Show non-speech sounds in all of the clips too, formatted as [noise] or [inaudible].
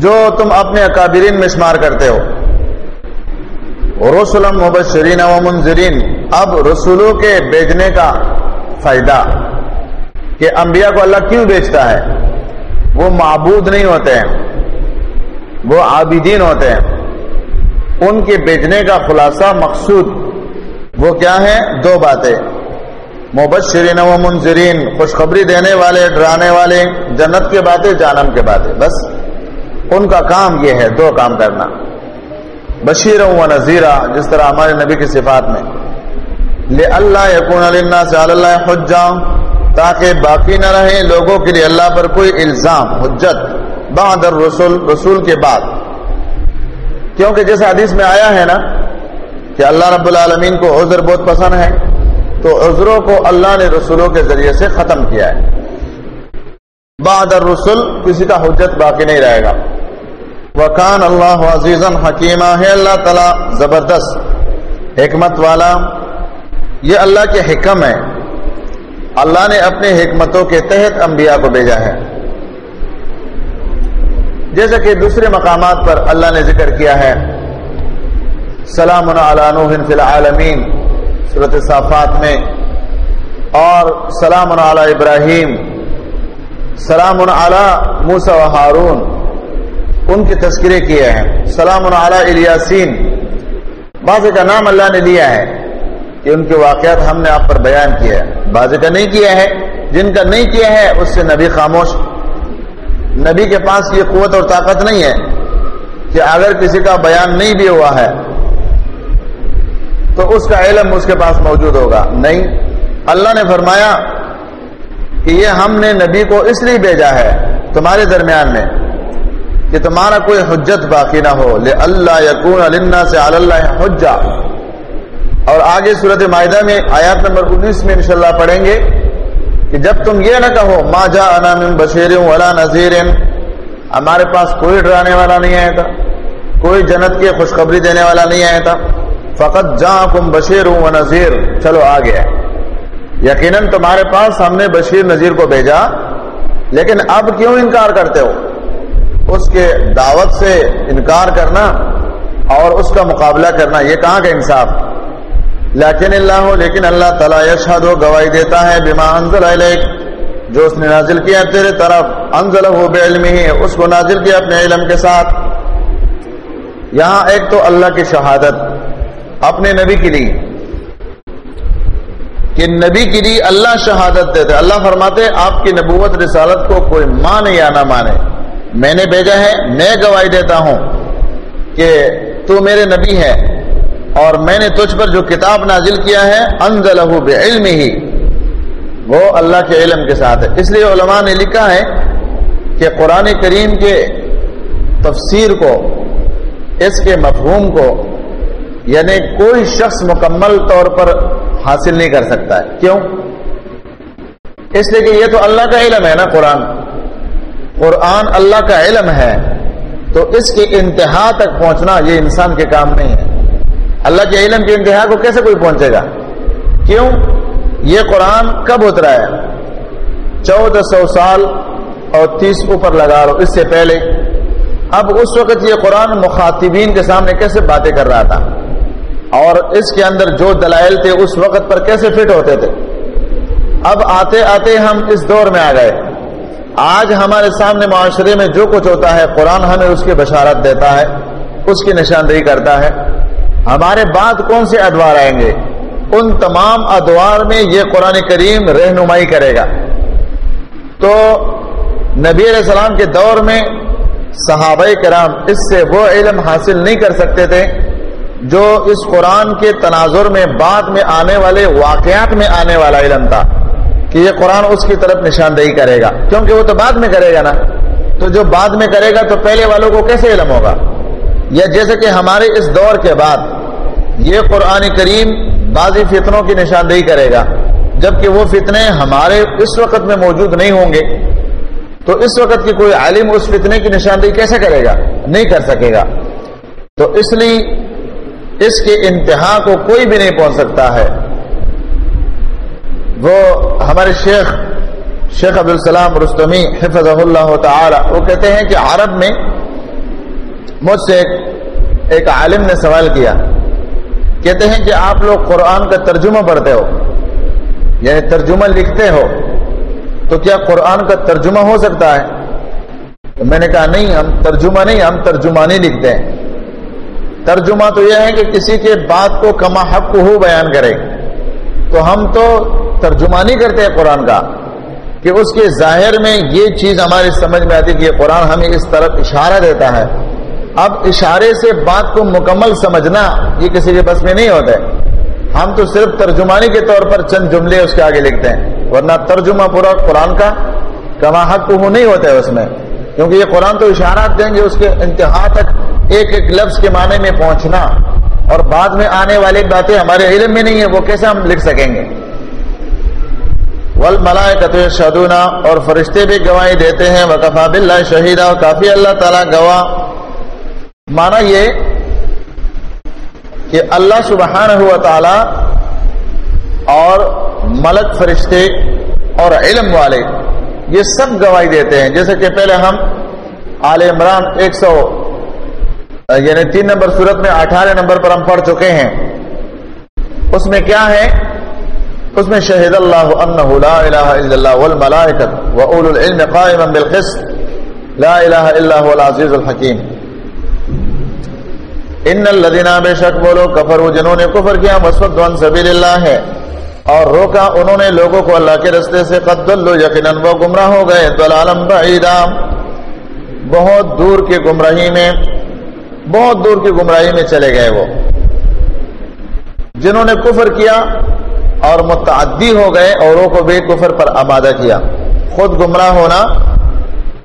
جو تم اپنے اکابرین میں شمار کرتے ہو۔ رسولم مبشرین و منظرین اب رسولوں کے بیچنے کا فائدہ، کہ انبیاء کو اللہ کیوں بیچتا ہے؟ وہ معبود نہیں ہوتے ہیں، وہ عابدین ہوتے ہیں۔ ان کے بیچنے کا خلاصہ مقصود وہ کیا ہے دو باتیں۔ مبشرین و منظرین خوشخبری دینے والے، ڈرانے والے، جنت کے باتیں جانم کے باتیں، بس۔ ان کا کام یہ ہے دو کام کرنا۔ بشیر و نذیرہ جس طرح ہمارے نبی کی صفات میں۔ لے اللہ یقون اللہ سے اللہ حجا تاکہ باقی نہ رہے لوگوں کے لیے اللہ پر کوئی الزام، حجت۔ بعد الرسول رسول کے بعد۔ کیونکہ جیسے حدیث میں آیا ہے نا کہ اللہ رب العالمین کو عذر بہت پسند ہے، تو عذروں کو اللہ نے رسولوں کے ذریعے سے ختم کیا ہے۔ بعد الرسول کسی کا حجت باقی نہیں رہے گا۔ وکان اللہ عزیز حکیمہ ہے اللہ تعالی، زبردست، حکمت والا۔ یہ اللہ کے حکم ہے۔ اللہ نے اپنے حکمتوں کے تحت انبیاء کو بھیجا ہے۔ جیسا کہ دوسرے مقامات پر اللہ نے ذکر کیا ہے۔ سلام علی نوح فی العالمین صورت صافات میں۔ اور سلام علی ابراہیم، سلام علی موسیٰ و ہارون۔ ان کے تذکرے کیے ہیں۔ سلام علی الیاسین۔ بعض کا نام اللہ نے لیا ہے کہ ان کے واقعات ہم نے آپ پر بیان کیا ہے بعض کا نہیں کیا ہے، جن کا نہیں کیا ہے، اس سے نبی خاموش۔ نبی کے پاس یہ قوت اور طاقت نہیں ہے کہ اگر کسی کا بیان نہیں بھی ہوا ہے، تو اس کا علم اس کے پاس موجود ہوگا۔ نہیں، اللہ نے فرمایا کہ یہ ہم نے نبی کو اس لیے بھیجا ہے، تمہارے درمیان میں۔ کہ تمہارا کوئی حجت باقی نہ ہو۔ لے اللہ یقون علنا سے اللہ حجا۔ اور آگے صورت معاہدہ میں آیات نمبر انیس میں انشاءاللہ پڑھیں گے کہ جب تم یہ نہ کہو، ما جا انا من بشیر ولا نذیر، ہمارے پاس کوئی ڈرانے والا نہیں آیا تھا، کوئی جنت کی خوشخبری دینے والا نہیں آیا تھا۔ فقط جا کم بشیر و نذیر۔ چلو آ گیا یقیناً تمہارے پاس ہم نے بشیر نذیر کو بھیجا، لیکن اب کیوں انکار کرتے ہو؟ اس کے دعوت سے انکار کرنا اور اس کا مقابلہ کرنا، یہ کہاں کا انصاف؟ لیکن اللہ ہو لیکن اللہ تعالیٰ یشہد و گواہی دیتا ہے، بما انزل علیک جو اس نے نازل کیا تیرے طرف انزل ہو بے علم ہی اس کو نازل کیا اپنے علم کے ساتھ۔ یہاں ایک تو اللہ کی شہادت، اپنے نبی کے لیے کہ نبی کے لیے اللہ شہادت دیتے۔ اللہ فرماتے، آپ کی نبوت رسالت کو کوئی مانے یا نہ مانے۔ میں نے بھیجا ہے، میں گواہی دیتا ہوں کہ تو میرے نبی ہے اور میں نے تجھ پر جو کتاب نازل کیا ہے انزلہ بعلم ہی وہ اللہ کے علم کے ساتھ ہے۔ اس لیے علماء نے لکھا ہے کہ قرآن کریم کے تفسیر کو، اس کے مفہوم کو یعنی کوئی شخص مکمل طور پر حاصل نہیں کر سکتا ہے۔ کیوں؟ اس لیے کہ یہ تو اللہ کا علم ہے نا قرآن۔ قرآن اللہ کا علم ہے، تو اس کی انتہا تک پہنچنا یہ انسان کے کام نہیں ہے۔ اللہ کے علم کی انتہا کو کیسے کوئی پہنچے گا؟ کیوں؟ یہ قرآن کب اترا ہے؟ چودہ سو سال اور تیس اوپر لگا رہو اس سے پہلے، اب اس وقت یہ قرآن مخاطبین کے سامنے کیسے باتیں کر رہا تھا؟ اور اس کے اندر جو دلائل تھے، اس وقت پر کیسے فٹ ہوتے تھے؟ اب آتے آتے ہم اس دور میں آ گئے۔ آج ہمارے سامنے معاشرے میں جو کچھ ہوتا ہے، قرآن ہمیں اس کی بشارت دیتا ہے، اس کی نشاندہی کرتا ہے۔ ہمارے بعد کون سے ادوار آئیں گے؟ ان تمام ادوار میں یہ قرآن کریم رہنمائی کرے گا۔ تو نبی علیہ السلام کے دور میں صحابہ کرام اس سے وہ علم حاصل نہیں کر سکتے تھے جو اس قرآن کے تناظر میں، بعد میں آنے والے واقعات میں آنے والا علم تھا۔ کہ یہ قرآن اس کی طرف نشاندہی کرے گا۔ کیونکہ وہ تو بعد میں کرے گا نا۔ تو جو بعد میں کرے گا تو پہلے والوں کو کیسے علم ہوگا؟ یا جیسے کہ ہمارے اس دور کے بعد یہ قرآن کریم بعضی فتنوں کی نشاندہی کرے گا۔ جبکہ وہ فتنے ہمارے اس وقت میں موجود نہیں ہوں گے۔ تو اس وقت کی کوئی عالم اس فتنے کی نشاندہی کیسے کرے گا؟ نہیں کر سکے گا۔ تو اس لیے اس کے انتہا کو کوئی بھی نہیں پہنچ سکتا ہے۔ وہ ہمارے شیخ شیخ عبدالسلام رستمی حفظ اللہ تعالی، وہ کہتے ہیں کہ عرب میں مجھ سے ایک ایک عالم نے سوال کیا۔ کہتے ہیں کہ آپ لوگ قرآن کا ترجمہ پڑھتے ہو یعنی ترجمہ لکھتے ہو، تو کیا قرآن کا ترجمہ ہو سکتا ہے؟ تو میں نے کہا، نہیں، ہم ترجمہ نہیں، ہم ترجمانی لکھتے ہیں۔ ترجمہ تو یہ ہے کہ کسی کے بات کو کما حق ہو بیان کرے۔ تو ہم تو ترجمانی کرتے ہیں قرآن کا، کہ اس کے ظاہر میں یہ چیز ہماری سمجھ میں آتی کہ یہ قرآن ہمیں اس طرف اشارہ دیتا ہے۔ اب اشارے سے بات کو مکمل سمجھنا یہ کسی کے بس میں نہیں ہوتا ہے۔ ہم تو صرف ترجمانی کے طور پر چند جملے اس کے آگے لکھتے ہیں، ورنہ ترجمہ پورا قرآن کا کما حق ہو نہیں ہوتا ہے اس میں۔ کیونکہ یہ قرآن تو اشارات دیں گے، اس کے انتہا تک ایک ایک لفظ کے معنی میں پہنچنا۔ اور بعد میں آنے والی باتیں ہمارے علم میں نہیں ہے وہ کیسے ہم لکھ سکیں گے؟ ول ملائے شدونا اور فرشتے بھی گواہی دیتے ہیں وقفا بلّہ شہیدہ اور کافی اللہ تعالیٰ گواہ۔ مانا یہ کہ اللہ سبحانہ ہوا تعالی اور ملک فرشتے اور علم والے یہ سب گواہی دیتے ہیں۔ جیسے کہ پہلے ہم آل عمران ایک سو یعنی تین نمبر صورت میں اٹھارہ نمبر پر ہم پڑھ چکے ہیں۔ اس میں کیا ہے؟ اس میں شہید اللہ انہ لا الہ الا اللہ والملائکت وعول العلم قائما بالقسط. لا الہ الا هو العزیز الحکیم. ان الذین بے شک بولو کفر جنہوں نے کفر کیا مسود عن سبیل اللہ ہے۔ اور روکا انہوں نے لوگوں کو اللہ کے رستے سے، قد دلو یقیناً وہ گمراہ ہو گئے دلالم بعیدا۔ بہت دور کے گمراہی میں، بہت دور کی گمراہی میں چلے گئے وہ۔ جنہوں نے کفر کیا اور متعدی ہو گئے اوروں کو بھی کفر پر آبادہ کیا۔ خود گمراہ ہونا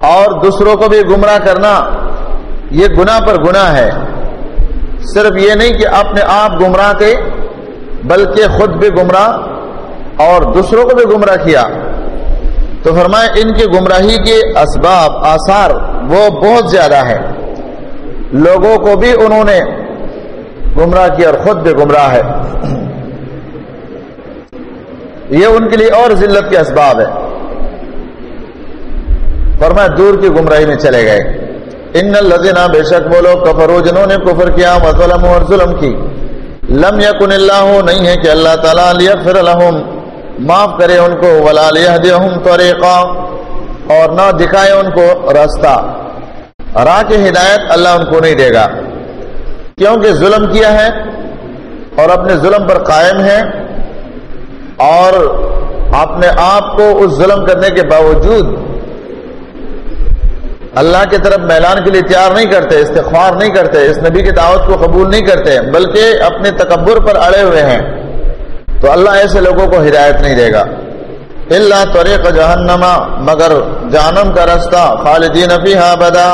اور دوسروں کو بھی گمراہ کرنا، یہ گناہ پر گناہ ہے۔ صرف یہ نہیں کہ اپنے آپ گمراہ تھے بلکہ خود بھی گمراہ اور دوسروں کو بھی گمراہ کیا۔ تو فرمائے، ان کی گمراہی کے اسباب، آثار وہ بہت زیادہ ہے لوگوں کو بھی انہوں نے گمراہ کیا اور خود بھی گمراہ ہے۔ یہ ان کے لیے اور ذلت کے اسباب ہے فرمائے دور کی گمراہی میں چلے گئے۔ ان الذين بے شک بولو کفروا جنہوں نے کفر کیا وظلم اور ظلم کی۔ لم يكن الله نہیں ہے کہ اللہ تعالی لیغفر لهم۔ معاف کرے ان کو، ولا ليهديهم طريقا اور نہ دکھائے ان کو راستہ۔ راہ کی ہدایت اللہ ان کو نہیں دے گا۔ کیونکہ ظلم کیا ہے اور اپنے ظلم پر قائم ہے۔ اور اپنے آپ کو اس ظلم کرنے کے باوجود اللہ کی طرف میلان کے لیے تیار نہیں کرتے، استغفار نہیں کرتے، اس نبی کی دعوت کو قبول نہیں کرتے، بلکہ اپنے تکبر پر اڑے ہوئے ہیں۔ تو اللہ ایسے لوگوں کو ہدایت نہیں دے گا۔ اللہ طریق جہنما مگر جانم کا رستہ خالدین فیہا بدا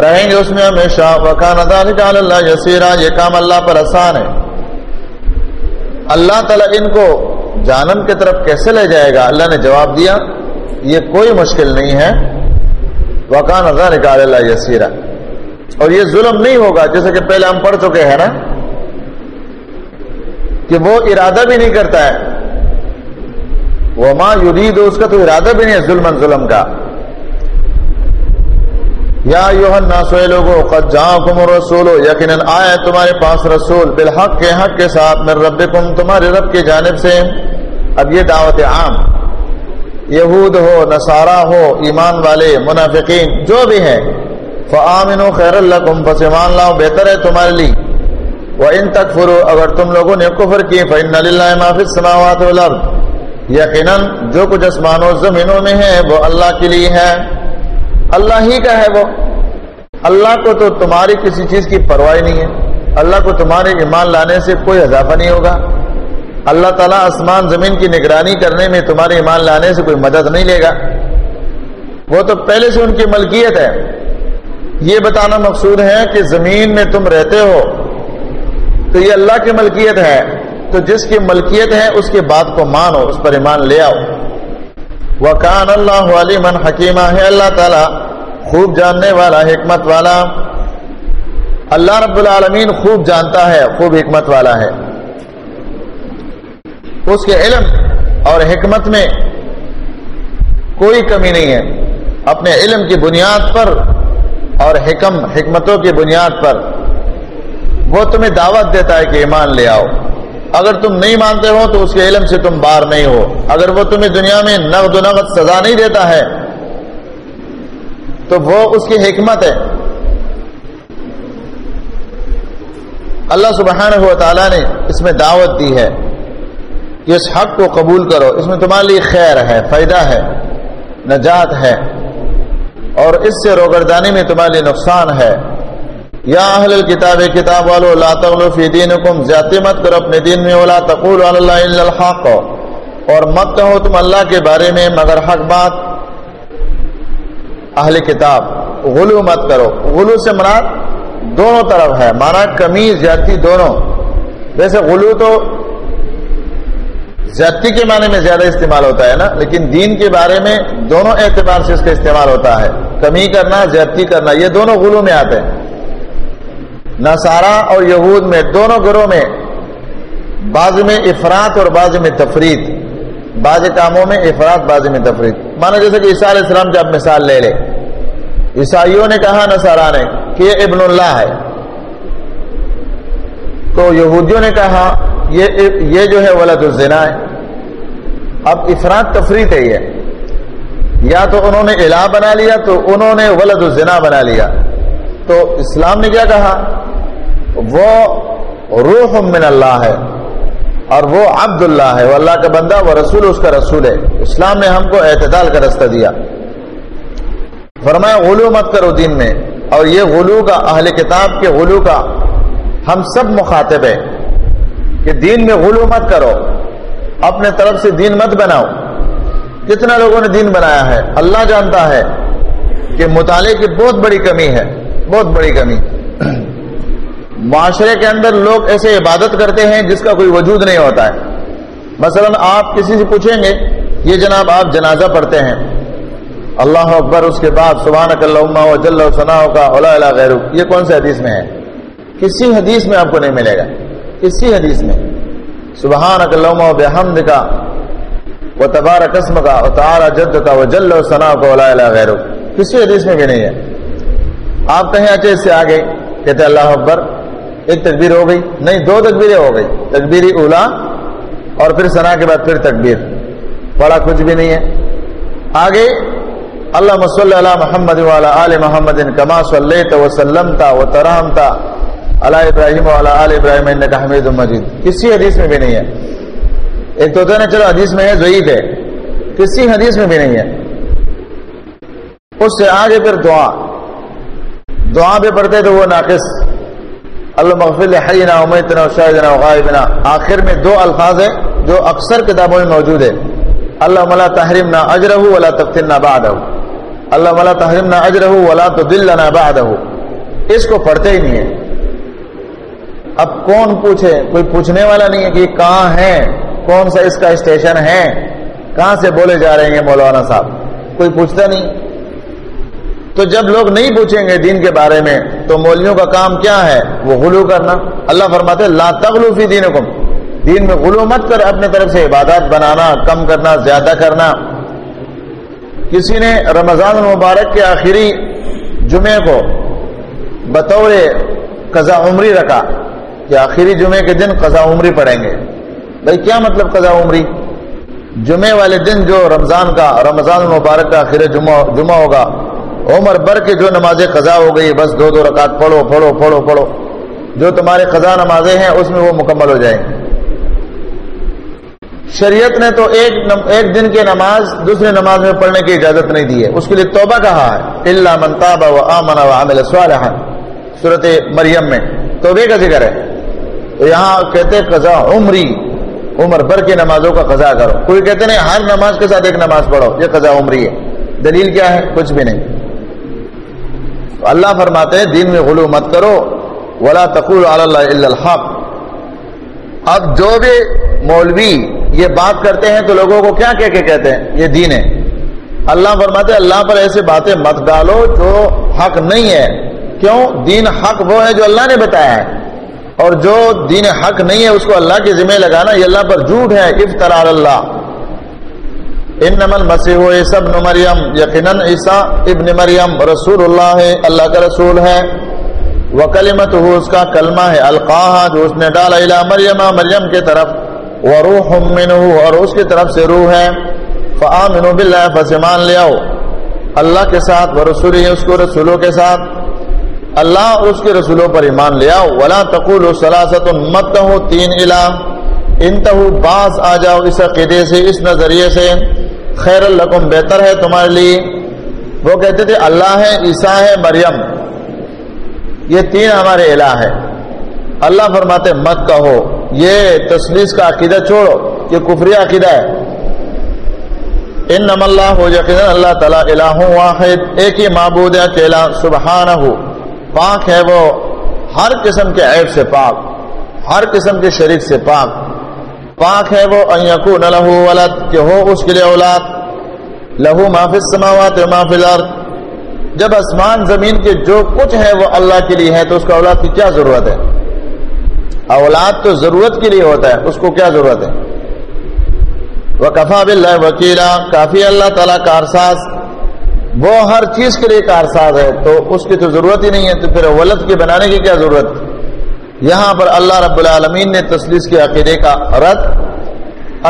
رہیں گے اس میں ہمیشہ۔ وکان اللہ یسیرا۔ یہ کام اللہ پر آسان ہے۔ اللہ تعالیٰ ان کو جانم کی طرف کیسے لے جائے گا؟ اللہ نے جواب دیا، یہ کوئی مشکل نہیں ہے۔ وکان نکال اللہ یسیرا اور یہ ظلم نہیں ہوگا، جیسے کہ پہلے ہم پڑھ چکے ہیں نا، کہ وہ ارادہ بھی نہیں کرتا ہے۔ وہ ماں یرید اس کا تو ارادہ بھی نہیں ہے ظلم ظلم کا۔ یا یوہن ناسوئے لوگو، قد جاکم رسول یقیناً آئے تمہارے پاس رسول، بالحق کے حق کے ساتھ من ربکم، تمہارے رب کی جانب سے۔ اب یہ دعوت عام، یہود ہو، نصارہ ہو، ایمان والے، منافقین، جو بھی ہیں فعامن و خیر اللہ کم فسمان لاؤ، بہتر ہے تمہارے لیے۔ وہ ان تک فرو اگر تم لوگوں نے کفر کی فن اللہ معافی سماوات والارض یقیناً جو کچھ آسمان و زمینوں میں ہے، وہ اللہ کے لیے ہے۔ اللہ ہی کا ہے وہ۔ اللہ کو تو تمہاری کسی چیز کی پرواہ نہیں ہے۔ اللہ کو تمہارے ایمان لانے سے کوئی اضافہ نہیں ہوگا۔ اللہ تعالیٰ آسمان زمین کی نگرانی کرنے میں تمہارے ایمان لانے سے کوئی مدد نہیں لے گا۔ وہ تو پہلے سے ان کی ملکیت ہے۔ یہ بتانا مقصود ہے کہ زمین میں تم رہتے ہو۔ تو یہ اللہ کی ملکیت ہے۔ تو جس کی ملکیت ہے، اس کی بات کو مانو، اس پر ایمان لے آؤ۔ وہ کان اللہ علی من حکیمہ ہے اللہ تعالیٰ خوب جاننے والا، حکمت والا۔ اللہ رب العالمین خوب جانتا ہے، خوب حکمت والا ہے۔ اس کے علم اور حکمت میں کوئی کمی نہیں ہے۔ اپنے علم کی بنیاد پر اور حکم، حکمتوں کی بنیاد پر۔ وہ تمہیں دعوت دیتا ہے کہ ایمان لے آؤ۔ اگر تم نہیں مانتے ہو تو اس کے علم سے تم بار نہیں ہو۔ اگر وہ تمہیں دنیا میں نقد و نقد سزا نہیں دیتا ہے تو وہ اس کی حکمت ہے۔ اللہ سبحانہ و تعالیٰ نے اس میں دعوت دی ہے کہ اس حق کو قبول کرو۔ اس میں تمہارے لیے خیر ہے، فائدہ ہے، نجات ہے۔ اور اس سے روگردانی میں تمہارے لیے نقصان ہے۔ یا اہل الکتاب کتاب والو، لا تغلو فی دینکم، زیادتی مت کرو اپنے دین میں، ولا تقول اللہ الا الحق۔ اور مت کہو تم اللہ کے بارے میں، مگر حق بات اہل کتاب، غلو مت کرو۔ غلو سے مراد دونوں طرف ہے۔ مانا کمی زیادتی دونوں۔ ویسے غلو تو زیادتی کے معنی میں زیادہ استعمال ہوتا ہے نا، لیکن دین کے بارے میں دونوں اعتبار سے اس کا استعمال ہوتا ہے۔ کمی کرنا، زیادتی کرنا، یہ دونوں غلو میں آتے ہیں۔ نسارا اور یہود میں، دونوں گروہ میں، بعض میں افراد اور بعض میں تفرید۔ بعض کاموں میں افراد بعض میں تفرید۔ مانا جیسے کہ عیسیٰ علیہ السلام کی آپ مثال لے لے۔ عیسائیوں نے کہا نسارا نے کہ یہ ابن اللہ ہے۔ تو یہودیوں نے کہا، یہ یہ جو ہے ولد الزنا ہے۔ اب افراد تفریح ہے یہ۔ یا تو انہوں نے الہ بنا لیا، تو انہوں نے ولد الزنا بنا لیا۔ تو اسلام نے کیا کہا؟ وہ روح من اللہ ہے اور وہ عبد اللہ ہے۔ وہ اللہ کا بندہ، وہ رسول، اس کا رسول ہے۔ اسلام نے ہم کو اعتدال کا رستہ دیا۔ فرمایا غلو مت کرو دین میں اور یہ غلو کا اہل کتاب کے غلو کا ہم سب مخاطب ہے کہ دین میں غلو مت کرو، اپنے طرف سے دین مت بناؤ۔ کتنا لوگوں نے دین بنایا ہے؟ اللہ جانتا ہے کہ مطالعے کی بہت بڑی کمی ہے، بہت بڑی کمی۔ معاشرے کے اندر لوگ ایسے عبادت کرتے ہیں جس کا کوئی وجود نہیں ہوتا ہے۔ مثلا آپ کسی سے پوچھیں گے، یہ جناب آپ جنازہ پڑھتے ہیں۔ اللہ اکبر، اس کے بعد سبحان اللہ جل ثنا کا اولا غیر یہ کون سے حدیث میں ہے؟ کسی حدیث میں آپ کو نہیں ملے گا۔ کسی حدیث میں۔ سبحان اللہ بحمد کا وہ تبارہ قسم کا تارا جد کا وہ جل ثنا کا اولا غیر کسی حدیث میں بھی نہیں ہے۔ آپ کہیں اچھے اس سے آگے کہتے اللہ اکبر، ایک تکبیر ہو گئی۔ نہیں، دو تکبیریں ہو گئی۔ تکبیری اولا اور پھر سنا کے بعد پھر تکبیر۔ پڑا کچھ بھی نہیں ہے۔ آگے اللہ مسل اللہ محمد والا آل محمد کما صلی وسلم تھا وہ ترام تھا اللہ ابراہیم والا آل ابراہیم کا حمید مجید کسی حدیث میں بھی نہیں ہے. ایک تو نا چلو حدیث میں ہے، ضعیف ہے. کسی حدیث میں بھی نہیں ہے. اس سے آگے پھر دعا. دعا بھی پڑھتے تو وہ ناقص. اللہ مغفل حینا امیتنا شاہدنا غائبنا. آخر میں دو الفاظ ہیں جو اکثر کتابوں میں موجود ہے اللہ ملا تحریم نہ اجرہ ولا تفتن نہ باد اللہ ملا تحریم نہ اجرہ ولا تو دل نہ باد اس کو پڑھتے ہی نہیں ہے اب کون پوچھے؟ کوئی پوچھنے والا نہیں ہے کہ کہاں ہے؟ کون سا اس کا اسٹیشن ہے؟ کہاں سے بولے جا رہے ہیں مولانا صاحب؟ کوئی پوچھتا نہیں۔ تو جب لوگ نہیں پوچھیں گے دین کے بارے میں، تو مولویوں کا کام کیا ہے؟ وہ غلو کرنا۔ اللہ فرماتے لا تغلو فی دینکم۔ دین میں غلو مت کر اپنے طرف سے، عبادات بنانا، کم کرنا، زیادہ کرنا۔ کسی نے رمضان المبارک کے آخری جمعے کو بطور قضا عمری رکھا کہ آخری جمعے کے دن قضا عمری پڑھیں گے۔ بھائی کیا مطلب قضا عمری؟ جمعے والے دن جو رمضان کا رمضان المبارک کا آخر جمعہ جمعہ ہوگا، عمر بر کے جو نمازیں قضا ہو گئی، بس دو دو رکعت پڑھو پڑھو پڑھو پڑھو جو تمہارے قضا نمازیں ہیں، اس میں وہ مکمل ہو جائیں۔ شریعت نے تو ایک نم... ایک دن کی نماز دوسری نماز میں پڑھنے کی اجازت نہیں دی ہے۔ اس کے لیے توبہ کہا ہے۔ اللہ منتاب و آمن و عامل صورت مریم میں توبے کا ذکر ہے۔ تو یہاں کہتے قضا عمری۔ عمر بھر کی نمازوں کا قضا کرو۔ کوئی کہتے نہیں ہر نماز کے ساتھ ایک نماز پڑھو۔ یہ قضا عمری ہے۔ دلیل کیا ہے؟ کچھ بھی نہیں۔ تو اللہ فرماتے ہیں، دین میں غلو مت کرو۔ ولا تقول اللہ الحق۔ اب جو بھی مولوی یہ بات کرتے ہیں تو لوگوں کو کیا کہہ کے کہتے ہیں؟ یہ دین ہے۔ اللہ فرماتے ہیں، اللہ پر ایسے باتیں مت ڈالو جو حق نہیں ہے۔ کیوں؟ دین حق وہ ہے جو اللہ نے بتایا ہے۔ اور جو دین حق نہیں ہے، اس کو اللہ کے ذمہ لگانا یہ اللہ پر جھوٹ ہے۔ افطرار اللہ۔ ان نمل مسیح ابن مریم، یقیناً عیسیٰ ابن مریم رسول اللہ ہے، اللہ کا رسول ہے۔ وہ کلیمت ہو اس کا کلمہ ہے القاح جو اس نے ڈالا مریم مریم کی طرف۔ وہ روح اور اس کی طرف سے روح ہے۔ فآمنوا باللہ فسمان لے آؤ۔ اللہ کے ساتھ وہ رسول اس کو رسولوں کے ساتھ۔ اللہ اور اس کے رسولوں پر ایمان لے آؤ۔ ولا تقول سلاست مت ہو تین الہ انتہو باز آ جاؤ اس عقیدے سے، اس نظریے سے۔ خیر القم بہتر ہے تمہارے لیے۔ وہ کہتے تھے، اللہ ہے، عیسیٰ ہے، مریم۔ یہ تین ہمارے الہ ہے اللہ فرماتے، مت کہو۔ یہ تصویر کا عقیدہ چھوڑو، یہ کفری عقیدہ ہے۔ ان نم اللہ ہو یقین اللہ تعالیٰ الہ واحد، ایک ہی معبود اکیلا سبحانہ پاک ہے وہ ہر قسم کے عیب سے پاک، ہر قسم کے شریک سے پاک۔ پاک ہے وہ ان لہو ولد، کہ ہو اس کے لیے اولاد۔ لہو فی السماوات و فی الارض۔ جب آسمان زمین کے جو کچھ ہے وہ اللہ کے لیے ہے، تو اس کا اولاد کی کیا ضرورت ہے؟ اولاد تو ضرورت کے لیے ہوتا ہے، اس کو کیا ضرورت ہے؟ وہ کفا بلّہ وکیلا، کافی اللہ تعالیٰ کارساز وہ ہر چیز کے لیے کارساز ہے، تو اس کی تو ضرورت ہی نہیں ہے، تو پھر ولد کے بنانے کی کیا ضرورت؟ یہاں پر اللہ رب العالمین نے تسلیس کے عقیدے کا رد،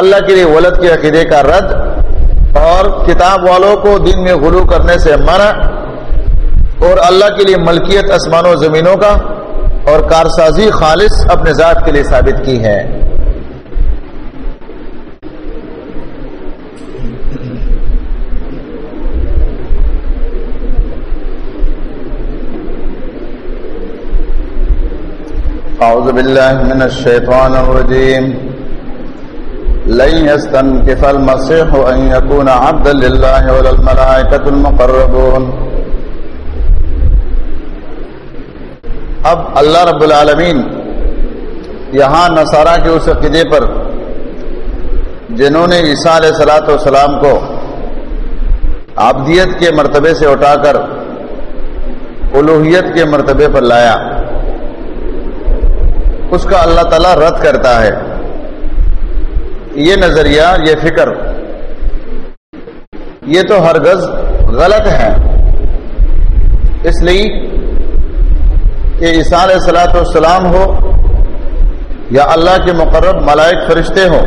اللہ کے لیے ولد کے عقیدے کا رد، اور کتاب والوں کو دن میں غلو کرنے سے منع، اور اللہ کے لیے ملکیت آسمان و زمینوں کا اور کارسازی خالص اپنے ذات کے لیے ثابت کی ہے۔ أعوذ بالله من الشيطان الرجيم لن يستنكف المسيح أن يكون عبدا لله ولا الملائكة المقربون۔ اب اللہ رب العالمین یہاں نصارہ کے اس عقیدے پر جنہوں نے عیسیٰ علیہ سلاۃ والسلام کو آبدیت کے مرتبے سے اٹھا کر الوحیت کے مرتبے پر لایا، اس کا اللہ تعالی رد کرتا ہے۔ یہ نظریہ، یہ فکر، یہ تو ہرگز غلط ہے۔ اس لیے کہ عیسیٰ علیہ والسلام ہو یا اللہ کے مقرب ملائک فرشتے ہو